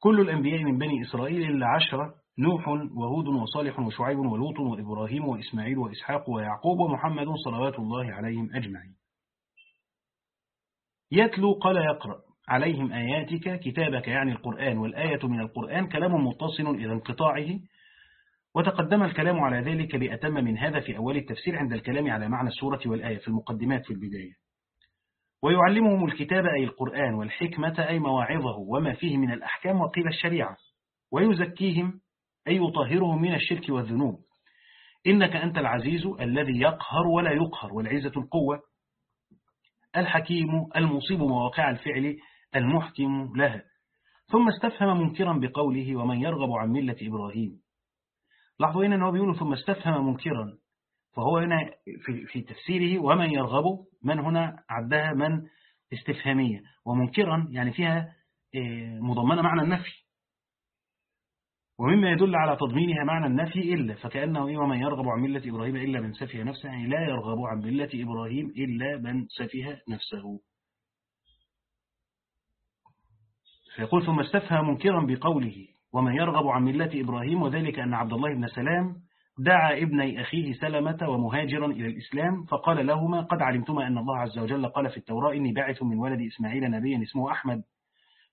كل الأنبياء من بني إسرائيل إلا عشرة نوح وهود وصالح وشعيب ولوط وإبراهيم وإسماعيل وإسحاق ويعقوب ومحمد صلوات الله عليهم أجمعين. يتلو قال يقرأ عليهم آياتك كتابك يعني القرآن والآية من القرآن كلام متصل إلى انقطاعه وتقدم الكلام على ذلك بأتم من هذا في أول التفسير عند الكلام على معنى السورة والآية في المقدمات في البداية. ويعلمهم الكتاب أي القرآن والحكمة أي مواعظه وما فيه من الأحكام وقيل الشريعة. ويزكيهم أي يطهرهم من الشرك والذنوب. إنك أنت العزيز الذي يقهر ولا يقهر والعزة القوة. الحكيم المصيب مواقع الفعل المحكم لها. ثم استفهم منكرا بقوله ومن يرغب عن ملة إبراهيم. لاحظوا هنا أنه بيقول ثم استفهم منكرا. فهو هنا في, في تفسيره ومن يرغب من هنا عدها من استفهامية. ومنكرا يعني فيها آه، مضمنة معنى النفي. ومما يدل على تضمينها معنى النفي إلا فكأنه إيه ومن يرغب عن ملة إبراهيم إلا من سفه نفسه يعني لا يرغب عن ملة إبراهيم إلا من سفه نفسه. فيقول ثم استفهم منكرا بقوله ومن يرغب عن ملة إبراهيم وذلك أن عبد الله بن سلام دعا ابني أخيه سلمة ومهاجرا إلى الإسلام فقال لهما قد علمتما أن الله عز وجل قال في التوراة إني باعث من ولد إسماعيل نبيا اسمه أحمد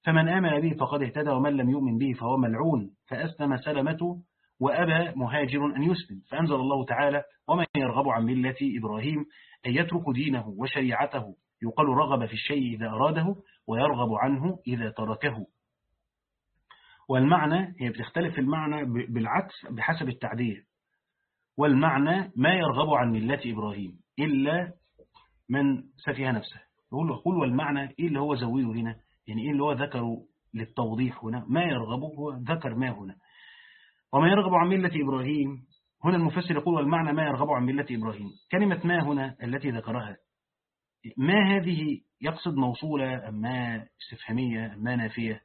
فمن آمن به فقد اهتدى ومن لم يؤمن به فهو ملعون. فأسلم سلمة وأبى مهاجر أن يسلم. فأنزل الله تعالى ومن يرغب عن ملة إبراهيم أن يترك دينه وشريعته؟ يقال رغب في الشيء إذا أراده ويرغب عنه إذا تركه. والمعنى هي بتختلف المعنى بالعكس بحسب التعديل. والمعنى ما يرغب عن ملة إبراهيم إلا من سفه نفسه. يقول قول والمعنى إيه اللي هو زويه هنا؟ يعني إيه اللي هو ذكره للتوضيح هنا؟ ما يرغبه هو ذكر ما هنا. وما يرغب عن ملة إبراهيم هنا المفسر يقول والمعنى ما يرغب عن ملة إبراهيم. كلمة ما هنا التي ذكرها ما هذه يقصد موصولة أم ما استفهامية أم ما نافية؟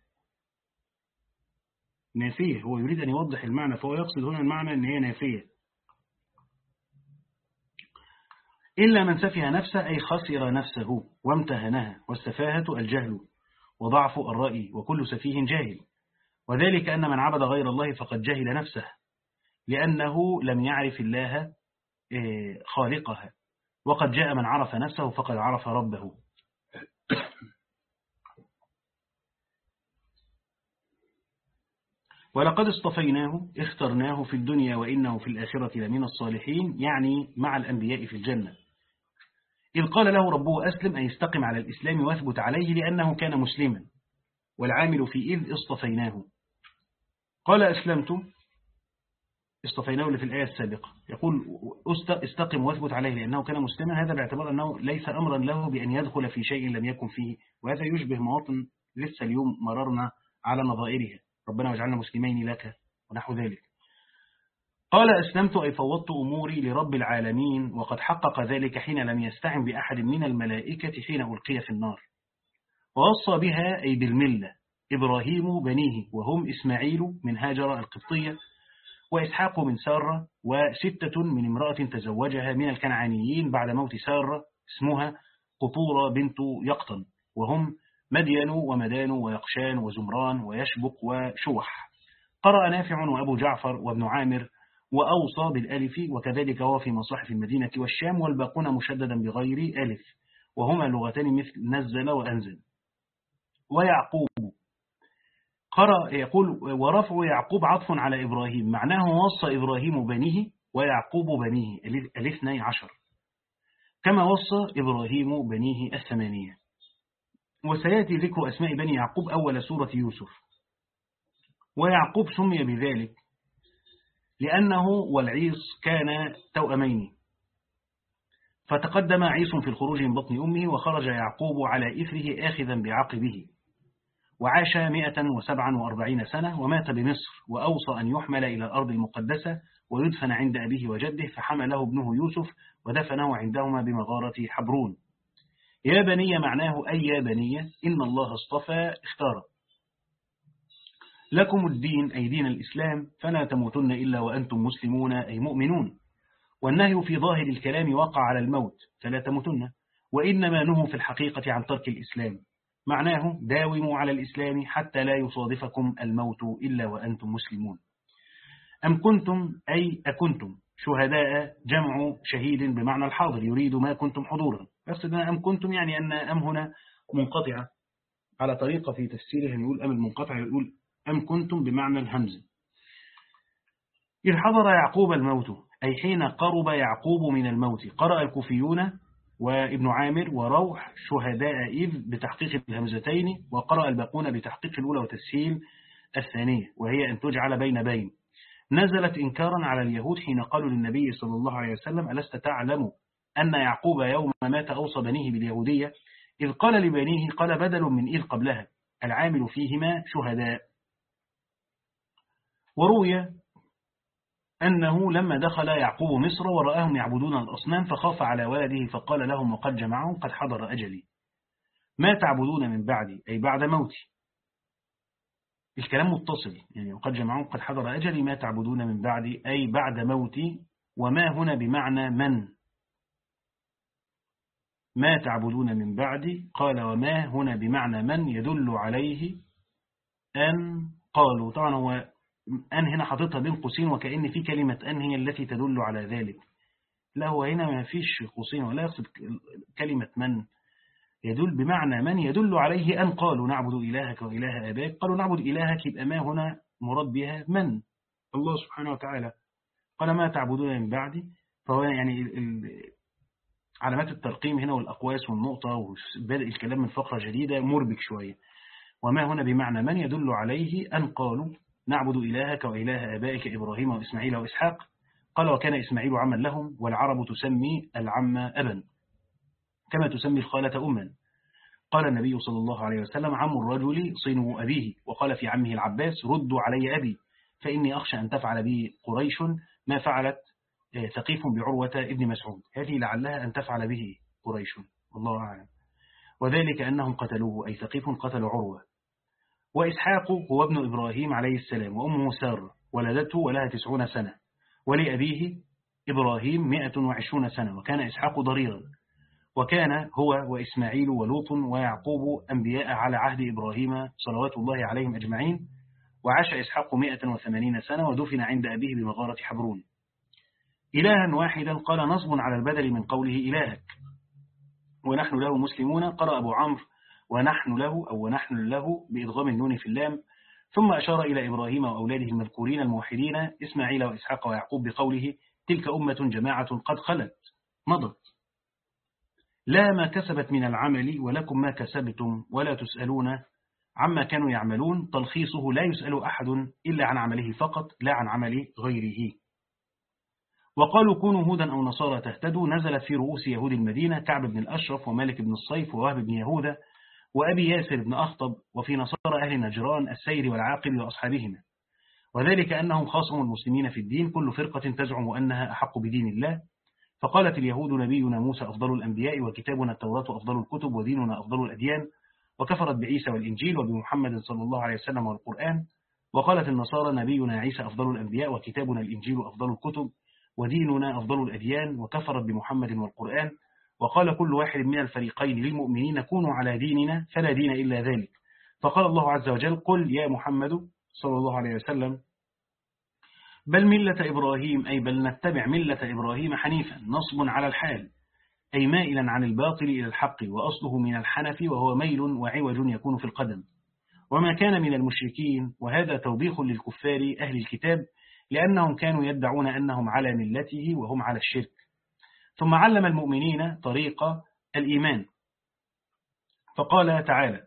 نافية هو يريد أن يوضح المعنى فهو يقصد هنا المعنى أن هي نافية. إلا من سفه نفسه أي خسر نفسه وامتهنها والسفاهة الجهل. وضعف الرأي وكل سفيه جاهل. وذلك أن من عبد غير الله فقد جهل نفسه لأنه لم يعرف الله آه، خالقها. وقد جاء من عرف نفسه فقد عرف ربه. ولقد اصطفيناه اخترناه في الدنيا وإنه في الآخرة لمن الصالحين يعني مع الأنبياء في الجنة. إذ قال له ربه أسلم أن يستقم على الإسلام وأثبت عليه لأنه كان مسلما والعامل في إذ اصطفيناه. قال أسلمت. اصطفيناه اللي في الآية السابقة. يقول استقم وأثبت عليه لأنه كان مسلما. هذا باعتبار أنه ليس أمرا له بأن يدخل في شيء لم يكن فيه وهذا يشبه مواطن لسه اليوم مررنا على نظائرها ربنا واجعلنا مسلمين لك ونحو ذلك. قال أسلمت أي فوضت أموري لرب العالمين وقد حقق ذلك حين لم يستعن بأحد من الملائكة حين ألقي في النار. ووصى بها أي بالملة إبراهيم بنيه وهم إسماعيل من هاجر القبطية وإسحاق من سارة وستة من امرأة تزوجها من الكنعانيين بعد موت سارة اسمها قطورة بنت يقطن وهم مدين ومدان ويقشان وزمران ويشبق وشوح. قرأ نافع وأبو جعفر وابن عامر وأوصى بالألف وكذلك هو في مصاحف المدينة والشام والباقون مشددا بغير ألف وهما لغتان مثل نزل وأنزل. ويعقوب. قرأ يقول ورفع يعقوب عطف على إبراهيم. معناه وصى إبراهيم بنيه ويعقوب بنيه. الاثني عشر. كما وصى إبراهيم بنيه الثمانية. وسيأتي ذكر أسماء بني يعقوب أول سورة يوسف. ويعقوب سمي بذلك. لأنه والعيص كان توأمين. فتقدم عيص في الخروج من بطن أمه وخرج يعقوب على إثره آخذا بعقبه. وعاش 147 سنة ومات بمصر وأوصى أن يحمل إلى الأرض المقدسة ويدفن عند أبيه وجده فحمله ابنه يوسف ودفنه عندهما بمغارة حبرون. يا بني معناه أي يا بني إن الله اصطفى اختار. لكم الدين أي دين الإسلام فلا تموتن إلا وأنتم مسلمون أي مؤمنون. والنهي في ظاهر الكلام وقع على الموت فلا تموتن. وإنما نهوا في الحقيقة عن ترك الإسلام. معناه داوموا على الإسلام حتى لا يصادفكم الموت إلا وأنتم مسلمون. أم كنتم؟ أي أكنتم. شهداء جمع شهيد بمعنى الحاضر يريد ما كنتم حضورا. يقصد أم كنتم؟ يعني أن أم هنا منقطعة. على طريقة في تفسيره يقول أم المنقطع يقول أم كنتم بمعنى الهمز. إذ حضر يعقوب الموت أي حين قرب يعقوب من الموت قرأ الكوفيون وابن عامر وروح شهداء إذ بتحقيق الهمزتين وقرأ الباقون بتحقيق الأولى وتسهيل الثانية وهي أن تجعل بين بين. نزلت إنكارا على اليهود حين قالوا للنبي صلى الله عليه وسلم ألست تعلم أن يعقوب يوم مات أوصى بنيه باليهودية؟ إذ قال لبنيه قال بدل من إذ قبلها العامل فيهما شهداء. وروي أنه لما دخل يعقوب مصر ورآهم يعبدون الأصنام فخاف على ولده فقال لهم وقد جمعهم قد حضر أجلي. ما تعبدون من بعدي؟ أي بعد موتي. الكلام متصل يعني وقد جمعهم قد حضر أجلي ما تعبدون من بعدي؟ أي بعد موتي. وما هنا بمعنى من؟ ما تعبدون من بعدي؟ قال وما هنا بمعنى من يدل عليه أن؟ قالوا طبعا هو أن هنا حاططها بين قوسين وكأن في كلمة أن هي التي تدل على ذلك. لا هو هنا ما فيش قوسين ولا يقصد كلمة من. يدل بمعنى من يدل عليه أن قالوا نعبد إلهك وإله آبائك. قالوا نعبد إلهك يبقى ما هنا مراد بها من؟ الله سبحانه وتعالى. قال ما تعبدون من بعدي؟ فهو يعني علامات الترقيم هنا والأقواس والنقطة وبدأ الكلام من فقرة جديدة مربك شوية. وما هنا بمعنى من يدل عليه أن قالوا؟ نعبد إلهك وإله آبائك إبراهيم وإسماعيل وإسحاق. قال وكان إسماعيل عما لهم والعرب تسمي العم أبا كما تسمي الخالة أما. قال النبي صلى الله عليه وسلم عم الرجل صنو أبيه. وقال في عمه العباس ردوا علي أبي فإني أخشى أن تفعل بي قريش ما فعلت آه، ثقيف بعروة ابن مسعود. هذه لعلها أن تفعل به قريش والله أعلم. وذلك أنهم قتلوه أي ثقيف قتلوا عروة. وإسحاق هو ابن إبراهيم عليه السلام وأمه سارة ولدته ولها تسعون سنة ولأبيه إبراهيم مئة وعشرون سنة وكان إسحاق ضريرا. وكان هو وإسماعيل ولوط ويعقوب أنبياء على عهد إبراهيم صلوات الله عليهم أجمعين. وعاش إسحاق مئة وثمانين سنة ودفن عند أبيه بمغارة حبرون. إلها واحدا قال نصب على البدل من قوله إلهك. ونحن له مسلمون قرأ أبو عمرو ونحن له أو ونحن له بإضغام النون في اللام. ثم أشار إلى إبراهيم وأولاده المذكورين الموحدين إسماعيل وإسحاق ويعقوب بقوله تلك أمة جماعة قد خلت. مضت. لا ما كسبت من العمل ولكم ما كسبتم ولا تسألون عما كانوا يعملون. تلخيصه لا يسأل أحد إلا عن عمله فقط لا عن عمل غيره. وقالوا كونوا هودا أو نصارى تهتدوا نزلت في رؤوس يهود المدينة كعب بن الأشرف ومالك بن الصيف ووهب بن يهوذا وأبي ياسر بن أخطب وفي نصارى أهل نجران السير والعاقل وأصحابهما. وذلك أنهم خاصم المسلمين في الدين كل فرقة تزعم أنها أحق بدين الله. فقالت اليهود نبينا موسى أفضل الأنبياء وكتابنا التوراة أفضل الكتب وديننا أفضل الأديان. وكفرت بعيسى والإنجيل وبمحمد صلى الله عليه وسلم والقرآن. وقالت النصارى نبينا عيسى أفضل الأنبياء وكتابنا الإنجيل أفضل الكتب وديننا أفضل الأديان. وكفرت بمحمد والقرآن. وقال كل واحد من الفريقين للمؤمنين كونوا على ديننا فلا دين إلا ذلك. فقال الله عز وجل قل يا محمد صلى الله عليه وسلم بل ملة إبراهيم أي بل نتبع ملة إبراهيم حنيفا نصب على الحال أي مائلا عن الباطل إلى الحق وأصله من الحنف وهو ميل وعوج يكون في القدم. وما كان من المشركين وهذا توبيخ للكفار أهل الكتاب لأنهم كانوا يدعون أنهم على ملته وهم على الشرك. ثم علم المؤمنين طريق الإيمان. فقال تعالى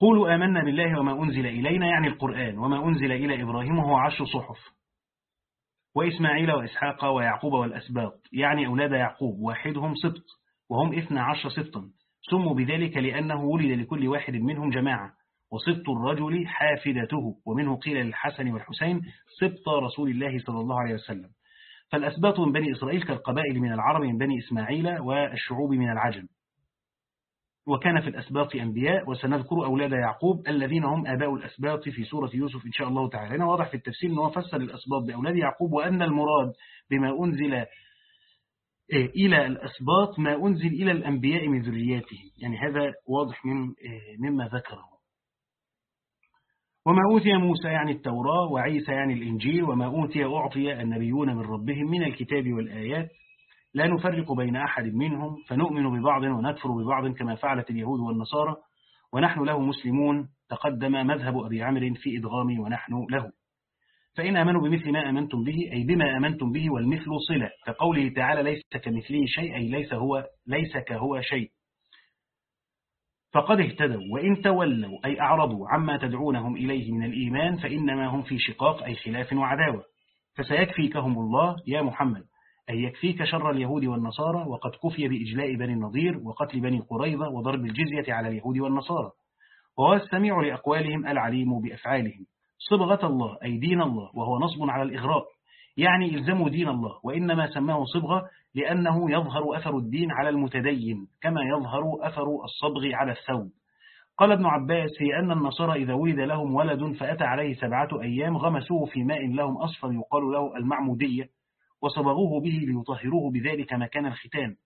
قولوا آمنا بالله وما أنزل إلينا يعني القرآن وما أنزل إلى إبراهيم وهو عشر صحف وإسماعيل وإسحاق ويعقوب والأسباط يعني أولاد يعقوب واحدهم سبط وهم إثنى عشر سبطا سموا بذلك لأنه ولد لكل واحد منهم جماعة وسبط الرجل حافدته ومنه قيل للحسن والحسين سبط رسول الله صلى الله عليه وسلم. فالأسباط من بني إسرائيل كالقبائل من العرب من بني إسماعيل والشعوب من العجم. وكان في الأسباط أنبياء وسنذكر أولاد يعقوب الذين هم آباء الأسباط في سورة يوسف إن شاء الله تعالى. هنا واضح في التفسير أنه فسر الأسباط بأولاد يعقوب وأن المراد بما أنزل إيه، إلى الأسباط ما أنزل إلى الأنبياء من ذرياتهم يعني هذا واضح من إيه، مما ذكره. وما أوتي موسى يعني التوراة وعيسى يعني الإنجيل وما أوتي أعطي النبيون من ربهم من الكتاب والآيات لا نفرق بين أحد منهم فنؤمن ببعض ونكفر ببعض كما فعلت اليهود والنصارى ونحن له مسلمون تقدم مذهب أبي عمرو في إدغام ونحن له. فإن آمنوا بمثل ما أمنتم به أي بما أمنتم به والمثل صلة كقوله تعالى ليس كمثله شيء أي ليس, هو ليس كهو شيء. فقد اهتدوا وإن تولوا أي أعرضوا عما تدعونهم إليه من الإيمان فإنما هم في شقاق أي خلاف وعداوة. فسيكفيكهم الله يا محمد أي يكفيك شر اليهود والنصارى وقد كفي بإجلاء بني النضير وقتل بني قريظة وضرب الجزية على اليهود والنصارى. وهو السميع لأقوالهم العليم بأفعالهم صبغة الله أي دين الله وهو نصب على الإغراء يعني إلزموا دين الله وإنما سماه صبغة لأنه يظهر أثر الدين على المتدين كما يظهر أثر الصبغ على الثوب. قال ابن عباس في أن النصارى إذا ولد لهم ولد فأتى عليه سبعة أيام غمسوه في ماء لهم أصفر يقال له المعمودية وصبغوه به ليطهروه بذلك مكان الختان.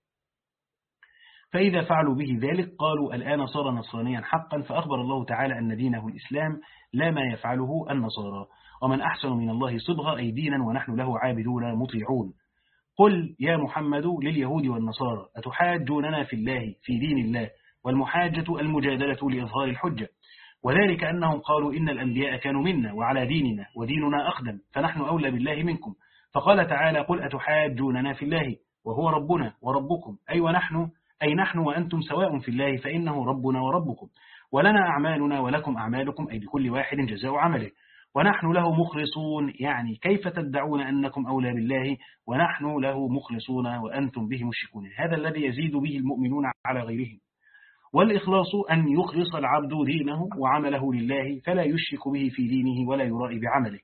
فإذا فعلوا به ذلك قالوا الآن صار نصرانيا حقا فأخبر الله تعالى أن دينه الإسلام لا ما يفعله النصارى. ومن أحسن من الله صبغة أي دينا ونحن له عابدون مطيعون. قل يا محمد لليهود والنصارى أتحاجوننا في الله في دين الله والمحاجة المجادلة لإظهار الحجة. وذلك أنهم قالوا إن الأنبياء كانوا منا وعلى ديننا وديننا أقدم فنحن أولى بالله منكم. فقال تعالى قل أتحاجوننا في الله وهو ربنا وربكم. أي ونحن أي نحن وأنتم سواء في الله فإنه ربنا وربكم. ولنا أعمالنا ولكم أعمالكم أي بكل واحد جزاء عمله. ونحن له مخلصون. يعني كيف تدعون أنكم أولى بالله ونحن له مخلصون وأنتم به مشركون؟ هذا الذي يزيد به المؤمنون على غيرهم. والإخلاص أن يخلص العبد دينه وعمله لله فلا يشرك به في دينه ولا يرائي بعمله.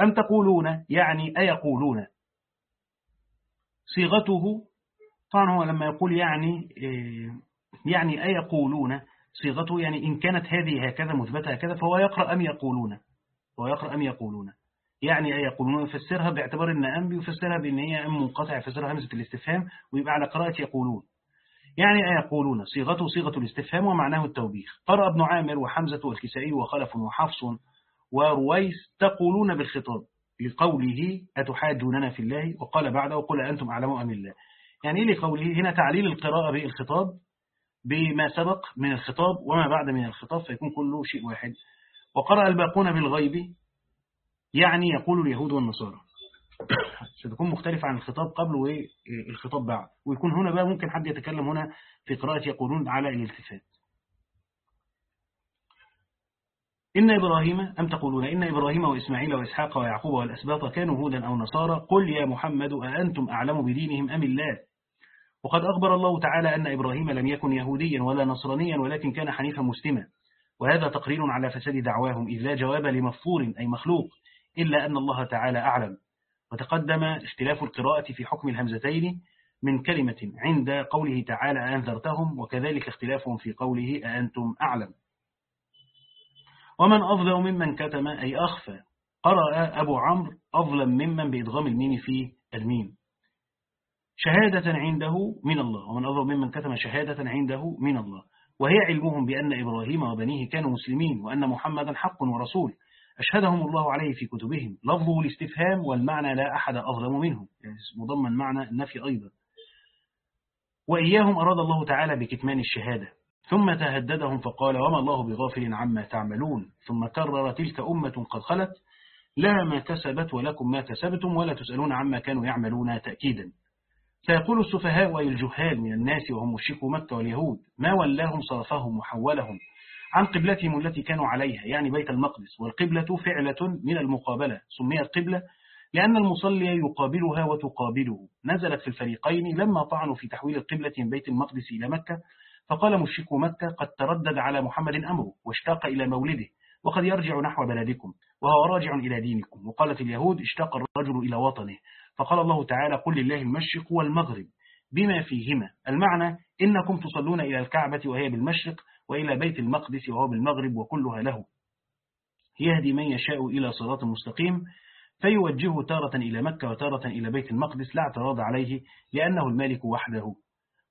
أم تقولون؟ يعني أيقولون؟ صيغته طبعا هو لما يقول يعني إيه، يعني أيقولون صيغته يعني إن كانت هذه هكذا مثبتة هكذا فهو يقرأ أم يقولون. هو يقرأ أم يقولون. يعني أي يقولون يفسرها باعتبار أن أم بيفسرها بأن هي أم منقطع يفسرها همزة الاستفهام ويبقى على قراءة يقولون. يعني أي يقولون صيغته صيغة الاستفهام ومعناه التوبيخ. قرأ ابن عامر وحمزة والكسائي وخلف وحفص ورويس تقولون بالخطاب لقوله أتحاجوننا في الله؟ وقال بعده وقل أنتم أعلموا أم الله. يعني إيه لقوله هنا تعليل القراءة بالخطاب بما سبق من الخطاب وما بعد من الخطاب فيكون كله شيء واحد. وقرأ الباقون بالغيب يعني يقول اليهود والنصارى. ستكون مختلفة عن الخطاب قبل والخطاب بعد. ويكون هنا بقى ممكن حد يتكلم هنا في قراءة يقولون على الالتفات. إن إبراهيم أم تقولون إن إبراهيم وإسماعيل وإسحاق ويعقوب والأسباط كانوا هودا أو نصارى؟ قل يا محمد أأنتم أعلم بدينهم أم الله؟ وقد أخبر الله تعالى أن إبراهيم لم يكن يهوديا ولا نصرانيا ولكن كان حنيفا مسلما. وهذا تقرير على فساد دعواهم إذ لا جواب لمفطور أي مخلوق إلا أن الله تعالى أعلم. وتقدم اختلاف القراءة في حكم الهمزتين من كلمة عند قوله تعالى أنذرتهم وكذلك اختلافهم في قوله أأنتم أعلم. ومن أظلم ممن كتم أي أخفى قرأ أبو عمرو أظلم ممن بإدغام الميم في الميم. شهادة عنده من الله. ومن أظلم ممن كتم شهادة عنده من الله. وهي علمهم بأن إبراهيم وبنيه كانوا مسلمين وأن محمدا حق ورسول. أشهدهم الله عليه في كتبهم. لفظه الاستفهام والمعنى لا أحد أظلم منه. يعني مضمن معنى النفي أيضا. وإياهم أراد الله تعالى بكتمان الشهادة. ثم تهددهم فقال وما الله بغافل عما تعملون. ثم كرر تلك أمة قد خلت. لها ما كسبت ولكم ما كسبتم ولا تسألون عما كانوا يعملون تأكيدا. سيقول السفهاء والجهال من الناس وهم مشركوا مكة واليهود ما ولاهم صرفهم وحولهم عن قبلتهم التي كانوا عليها يعني بيت المقدس والقبلة فعلة من المقابلة سميت قبلة لأن المصلي يقابلها وتقابله. نزلت في الفريقين لما طعنوا في تحويل القبلة من بيت المقدس إلى مكة فقال مشركو مكة قد تردد على محمد أمره واشتاق إلى مولده وقد يرجع نحو بلدكم وهو راجع إلى دينكم. وقالت اليهود اشتاق الرجل إلى وطنه. فقال الله تعالى قل لله المشرق والمغرب بما فيهما. المعنى إنكم تصلون إلى الكعبة وهي بالمشرق وإلى بيت المقدس وهو بالمغرب وكلها له. يهدي من يشاء إلى صراط مستقيم فيوجهه تارة إلى مكة وتارة إلى بيت المقدس لا اعتراض عليه لأنه المالك وحده.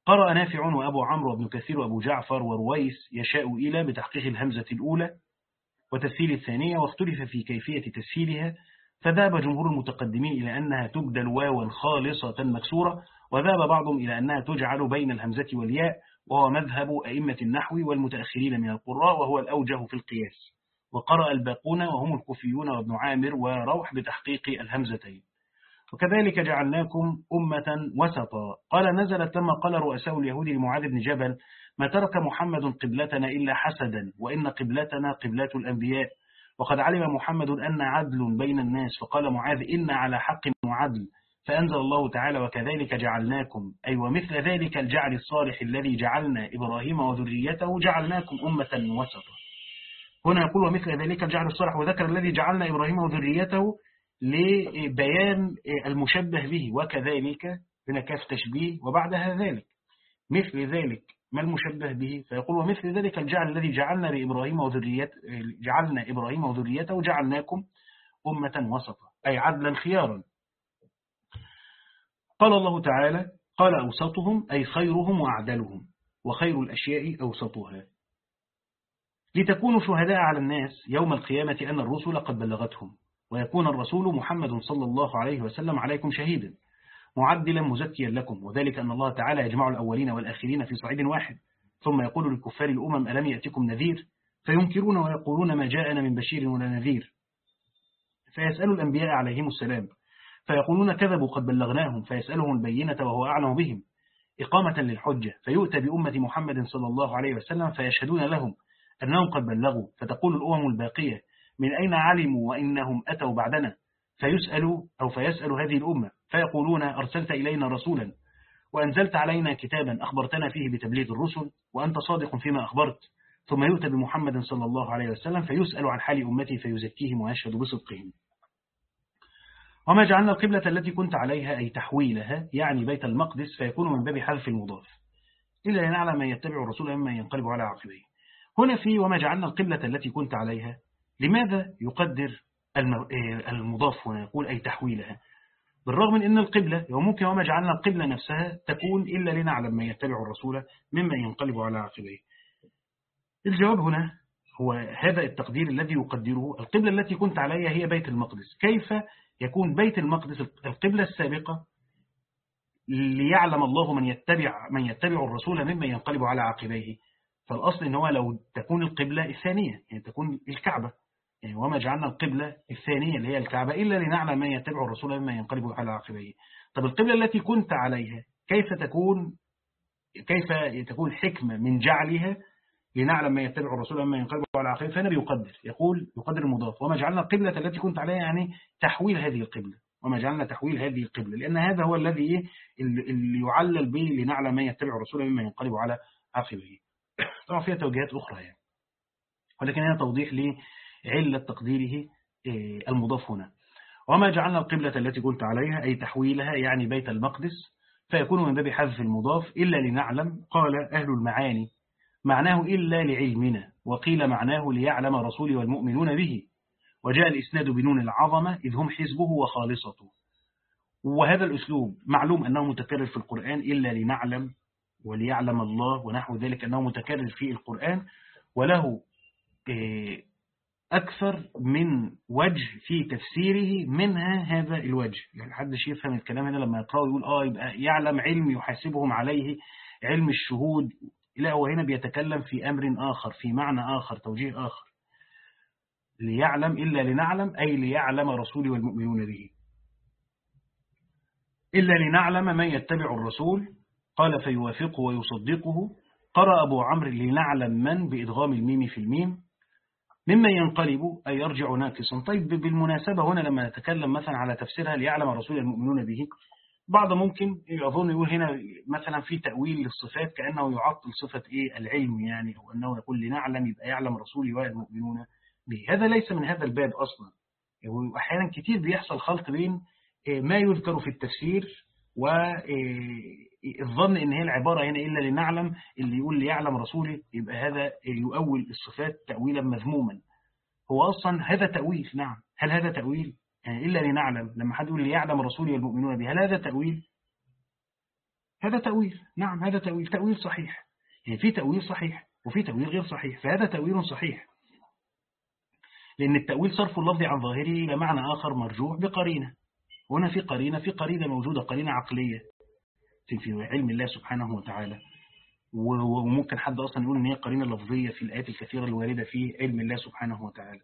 قرأ نافع وأبو عمرو وابن كثير وأبو جعفر ورويس يشاء إلى بتحقيق الهمزة الأولى وتسهيل الثانية واختلف في كيفية تسهيلها فذهب جمهور المتقدمين إلى أنها تبدل واوا خالصة مكسورة وذهب بعضهم إلى أنها تجعل بين الهمزة والياء وهو مذهب أئمة النحو والمتأخرين من القراء وهو الأوجه في القياس. وقرأ الباقون وهم الكوفيون وابن عامر وروح بتحقيق الهمزتين. وكذلك جعلناكم أمة وسطا. قال نزلت لما قال رؤساء اليهود لمعاذ بن جبل ما ترك محمد قبلتنا إلا حسدا وإن قبلتنا قبلات الأنبياء. وقد علم محمد أن عدل بين الناس فقال معاذ إن على حق وعدل فأنزل الله تعالى وكذلك جعلناكم أي ومثل ذلك الجعل الصالح الذي جعلنا إبراهيم وذريته جعلناكم أمة وسطا. هنا يقول ومثل ذلك الجعل الصالح وذكر الذي جعلنا إبراهيم وذريته لبيان المشبه به وكذلك هنا كاف تشبيه وبعدها ذلك. مثل ذلك ما المشبه به؟ فيقول ومثل ذلك الجعل الذي جعلنا لإبراهيم وذريته جعلنا إبراهيم وذريته جعلناكم أمة وسطا أي عدلا خيارا. قال الله تعالى قال أوسطهم أي خيرهم وأعدلهم وخير الأشياء أوسطها. لتكونوا شهداء على الناس يوم القيامة أن الرسل قد بلغتهم ويكون الرسول محمد صلى الله عليه وسلم عليكم شهيدا. معدلا مزكيا لكم وذلك أن الله تعالى يجمع الأولين والآخرين في صعيد واحد. ثم يقول للكفار الأمم ألم يأتكم نذير؟ فينكرون ويقولون ما جاءنا من بشير ولا نذير. فيسأل الأنبياء عليهم السلام فيقولون كذبوا قد بلغناهم فيسألهم البينة وهو أعلم بهم. إقامة للحجة فيؤتى بأمة محمد صلى الله عليه وسلم فيشهدون لهم أنهم قد بلغوا. فتقول الأمم الباقية من أين علموا وإنهم أتوا بعدنا؟ فيسأل أو فيسأل هذه الأمة. فيقولون أرسلت إلينا رسولا وأنزلت علينا كتابا أخبرتنا فيه بتبليغ الرسل وأنت صادق فيما أخبرت. ثم يؤتى بمحمد صلى الله عليه وسلم فيسأل عن حال أمتي فيزكيهم ويشهد بصدقهم. وما جعلنا القبلة التي كنت عليها أي تحويلها يعني بيت المقدس فيكون من باب حذف المضاف. إلا لنعلم من يتبع الرسول مما ينقلب على عقبيه. هنا في وما جعلنا القبلة التي كنت عليها لماذا يقدر المضاف هنا يقول أي تحويلها؟ بالرغم من أن القبلة وممكن وما جعلنا القبلة نفسها تكون إلا لنعلم من يتبع الرسول مما ينقلب على عقبيه. الجواب هنا هو هذا التقدير الذي يقدره. القبلة التي كنت عليها هي بيت المقدس. كيف يكون بيت المقدس القبلة السابقة؟ ليعلم الله من يتبع من يتبع الرسول مما ينقلب على عقبيه. فالأصل إن هو لو تكون القبلة الثانية يعني تكون الكعبة. وما جعلنا القبلة الثانية اللي هي الكعبة إلا لنعلم من يتبع الرسول مما ينقلب على عقبيه طب القبلة التي كنت عليها كيف تكون؟ كيف تكون حكمة من جعلها لنعلم ما يتبع الرسول مما ينقلب على عقبيه فهنا بيقدر يقول يقدر المضاف. وما جعلنا القبلة التي كنت عليها يعني تحويل هذه القبلة. وما جعلنا تحويل هذه القبلة لأن هذا هو الذي اللي يعلل به لنعلم ما يتبع الرسول مما ينقلب على عقبيه طبعا فيها توجيهات أخرى يعني. ولكن هنا توضيح لعلة تقديره المضاف هنا. وما جعلنا القبلة التي كنت عليها أي تحويلها يعني بيت المقدس فيكون من باب حذف المضاف إلا لنعلم قال أهل المعاني. معناه إلا لعلمنا وقيل معناه ليعلم رسولي والمؤمنون به. وجاء الإسناد بنون العظمة إذ هم حزبه وخالصته. وهذا الأسلوب معلوم أنه متكرر في القرآن إلا لنعلم وليعلم الله ونحو ذلك أنه متكرر في القرآن. وله أكثر من وجه في تفسيره منها هذا الوجه. يعني حدش يفهم الكلام هنا لما يقرأه يقول آه يبقى يعلم علم يحاسبهم عليه علم الشهود. لا هو هنا بيتكلم في أمر آخر في معنى آخر توجيه آخر. ليعلم إلا لنعلم أي ليعلم رسولي والمؤمنون به. إلا لنعلم من يتبع الرسول. قال فيوافقه ويصدقه. قرأ أبو عمرو لنعلم من بإدغام الميم في الميم. مما ينقلب أي يرجع ناقصا طيب بالمناسبة هنا لما نتكلم مثلا على تفسيرها ليعلم رسول المؤمنون به؟ بعض ممكن يظن يقول هنا مثلا في تأويل للصفات كأنه يعطل صفة إيه؟ العلم يعني أو أنه يقول لنعلم يبقى يعلم رسولي والمؤمنون به. هذا ليس من هذا الباب أصلا. وأحيانا كتير بيحصل خلط بين ما يذكر في التفسير والظن إن هي العبارة هنا إلا لنعلم اللي يقول ليعلم رسولي يبقى هذا يؤول الصفات تأويلا مذموما. هو أصلا هذا تأويل نعم. هل هذا تأويل؟ يعني إلا لنعلم لما حد يقول ليعلم رسولي والمؤمنون به هل هذا تأويل؟ هذا تأويل نعم هذا تأويل. تأويل صحيح. يعني في تأويل صحيح وفي تأويل غير صحيح فهذا تأويل صحيح. لأن التأويل صرف اللفظ عن ظاهره إلى معنى آخر مرجوح بقرينة. هنا في قرينة في قرينة موجودة قرينة عقلية. في علم الله سبحانه وتعالى. وممكن حد أصلا يقول إن هي قرينة لفظية في الآيات الكثيرة الواردة في علم الله سبحانه وتعالى.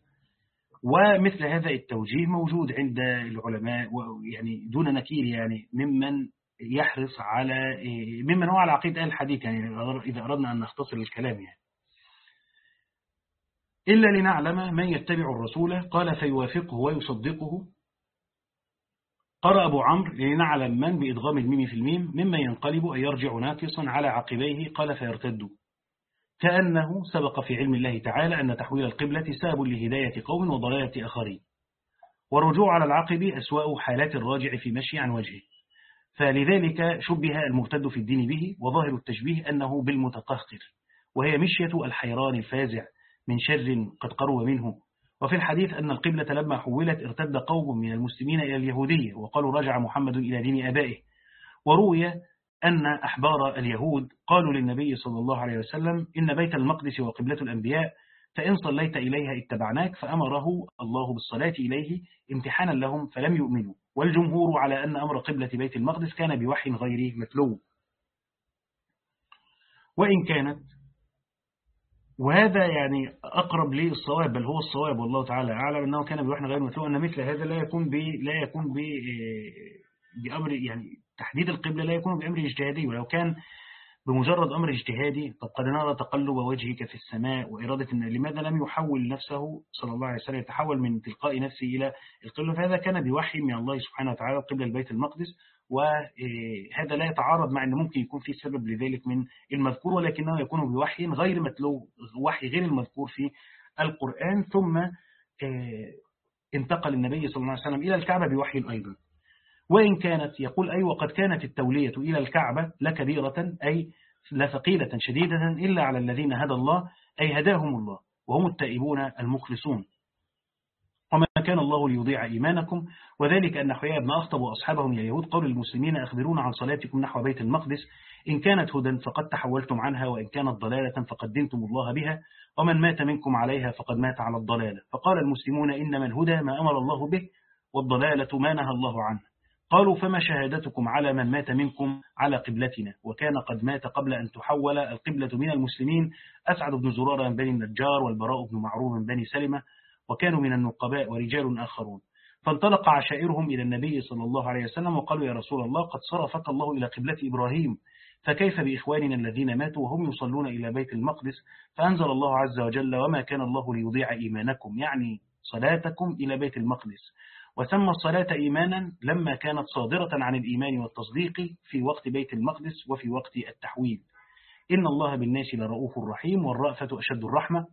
ومثل هذا التوجيه موجود عند العلماء يعني دون نكير يعني ممن يحرص على ممن هو على عقيدة الحديث يعني إذا أردنا أن نختصر الكلام يعني. إلا لنعلم من يتبع الرسول قال فيوافقه ويصدقه. قرأ أبو عمرو لنعلم من بإدغام الميم في الميم مما ينقلب أن يرجع ناقصا على عقبيه قال فيرتد. كأنه سبق في علم الله تعالى أن تحويل القبلة ساب لهداية قوم وضلالة آخرين. والرجوع على العقب أسواء حالات الراجع في مشي عن وجهه. فلذلك شبه المرتد في الدين به وظاهر التشبيه أنه بالمتقهقر وهي مشية الحيران الفازع من شر قد قروا منه وفي الحديث أن القبلة لما حولت ارتد قوم من المسلمين إلى اليهودية وقالوا رجع محمد إلى دين أبائه. وروي أن أحبار اليهود قالوا للنبي صلى الله عليه وسلم إن بيت المقدس وقبلة الأنبياء فإن صليت إليها اتبعناك فأمره الله بالصلاة إليه امتحانا لهم فلم يؤمنوا. والجمهور على أن أمر قبلة بيت المقدس كان بوحي غير متلو. وإن كانت وهذا يعني أقرب للصواب بل هو الصواب والله تعالى أعلم أنه كان بوحي غير متلو أن مثل هذا لا يكون ب لا يكون ب بأمر يعني تحديد القبلة لا يكون بأمر اجتهادي. ولو كان بمجرد أمر اجتهادي طب قد نرى تقلب وجهك في السماء وإرادة إن لماذا لم يحول نفسه؟ صلى الله عليه وسلم يتحول من تلقاء نفسه إلى القبلة. فهذا كان بوحي من الله سبحانه وتعالى قبل البيت المقدس. وهذا لا يتعارض مع أن ممكن يكون في سبب لذلك من المذكور ولكنه يكون بوحي غير متلو وحي غير المذكور في القرآن. ثم انتقل النبي صلى الله عليه وسلم إلى الكعبة بوحي أيضا. وإن كانت يقول أي وقد كانت التولية إلى الكعبة لكبيرة أي لثقيلة شديدة إلا على الذين هدى الله أي هداهم الله وهم التائبون المخلصون. كان الله ليضيع إيمانكم. وذلك أن حياء بن أخطب وأصحابهم يا يهود قول للمسلمين أخبرون عن صلاتكم نحو بيت المقدس. إن كانت هدى فقد تحولتم عنها وإن كانت ضلالة فقد دنتم الله بها. ومن مات منكم عليها فقد مات على الضلالة. فقال المسلمون إنما الهدى ما أمر الله به والضلالة ما نهى الله عنه. قالوا فما شهادتكم على من مات منكم على قبلتنا؟ وكان قد مات قبل أن تحول القبلة من المسلمين. أسعد بن زرارة من بني النجار والبراء بن معروف من بني سلمة وكانوا من النقباء ورجال آخرون. فانطلق عشائرهم إلى النبي صلى الله عليه وسلم وقالوا يا رسول الله قد صرفك الله إلى قبلة إبراهيم فكيف بإخواننا الذين ماتوا وهم يصلون إلى بيت المقدس؟ فأنزل الله عز وجل وما كان الله ليضيع إيمانكم يعني صلاتكم إلى بيت المقدس. وسمى الصلاة إيمانا لما كانت صادرة عن الإيمان والتصديق في وقت بيت المقدس وفي وقت التحويل. إن الله بالناس لرؤوف رحيم والرأفة أشد الرحمة.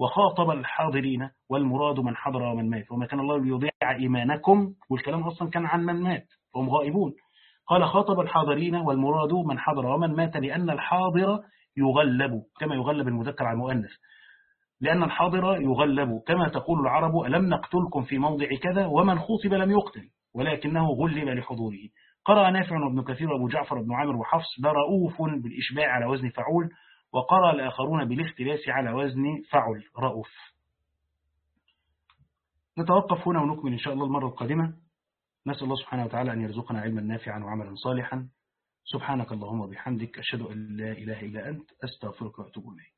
وخاطب الحاضرين والمراد من حضر ومن مات. وما كان الله ليضيع إيمانكم والكلام أصلا كان عن من مات فهم غائبون. قال خاطب الحاضرين والمراد من حضر ومن مات لأن الحاضر يغلب كما يغلب المذكر على المؤنث. لأن الحاضر يغلب كما تقول العرب ألم نقتلكم في موضع كذا؟ ومن خوطب لم يقتل ولكنه غلب لحضوره. قرأ نافع وابن كثير وأبو جعفر بن عامر وحفص برؤوف بالإشباع على وزن فعول. وقرأ الآخرون بالاختلاس على وزن فعل رؤوف. نتوقف هنا ونكمل إن شاء الله المرة القادمة. نسأل الله سبحانه وتعالى أن يرزقنا علما نافعا وعملا صالحا. سبحانك اللهم وبحمدك أشهد أن لا إله إلا أنت أستغفرك وأتوب إليك.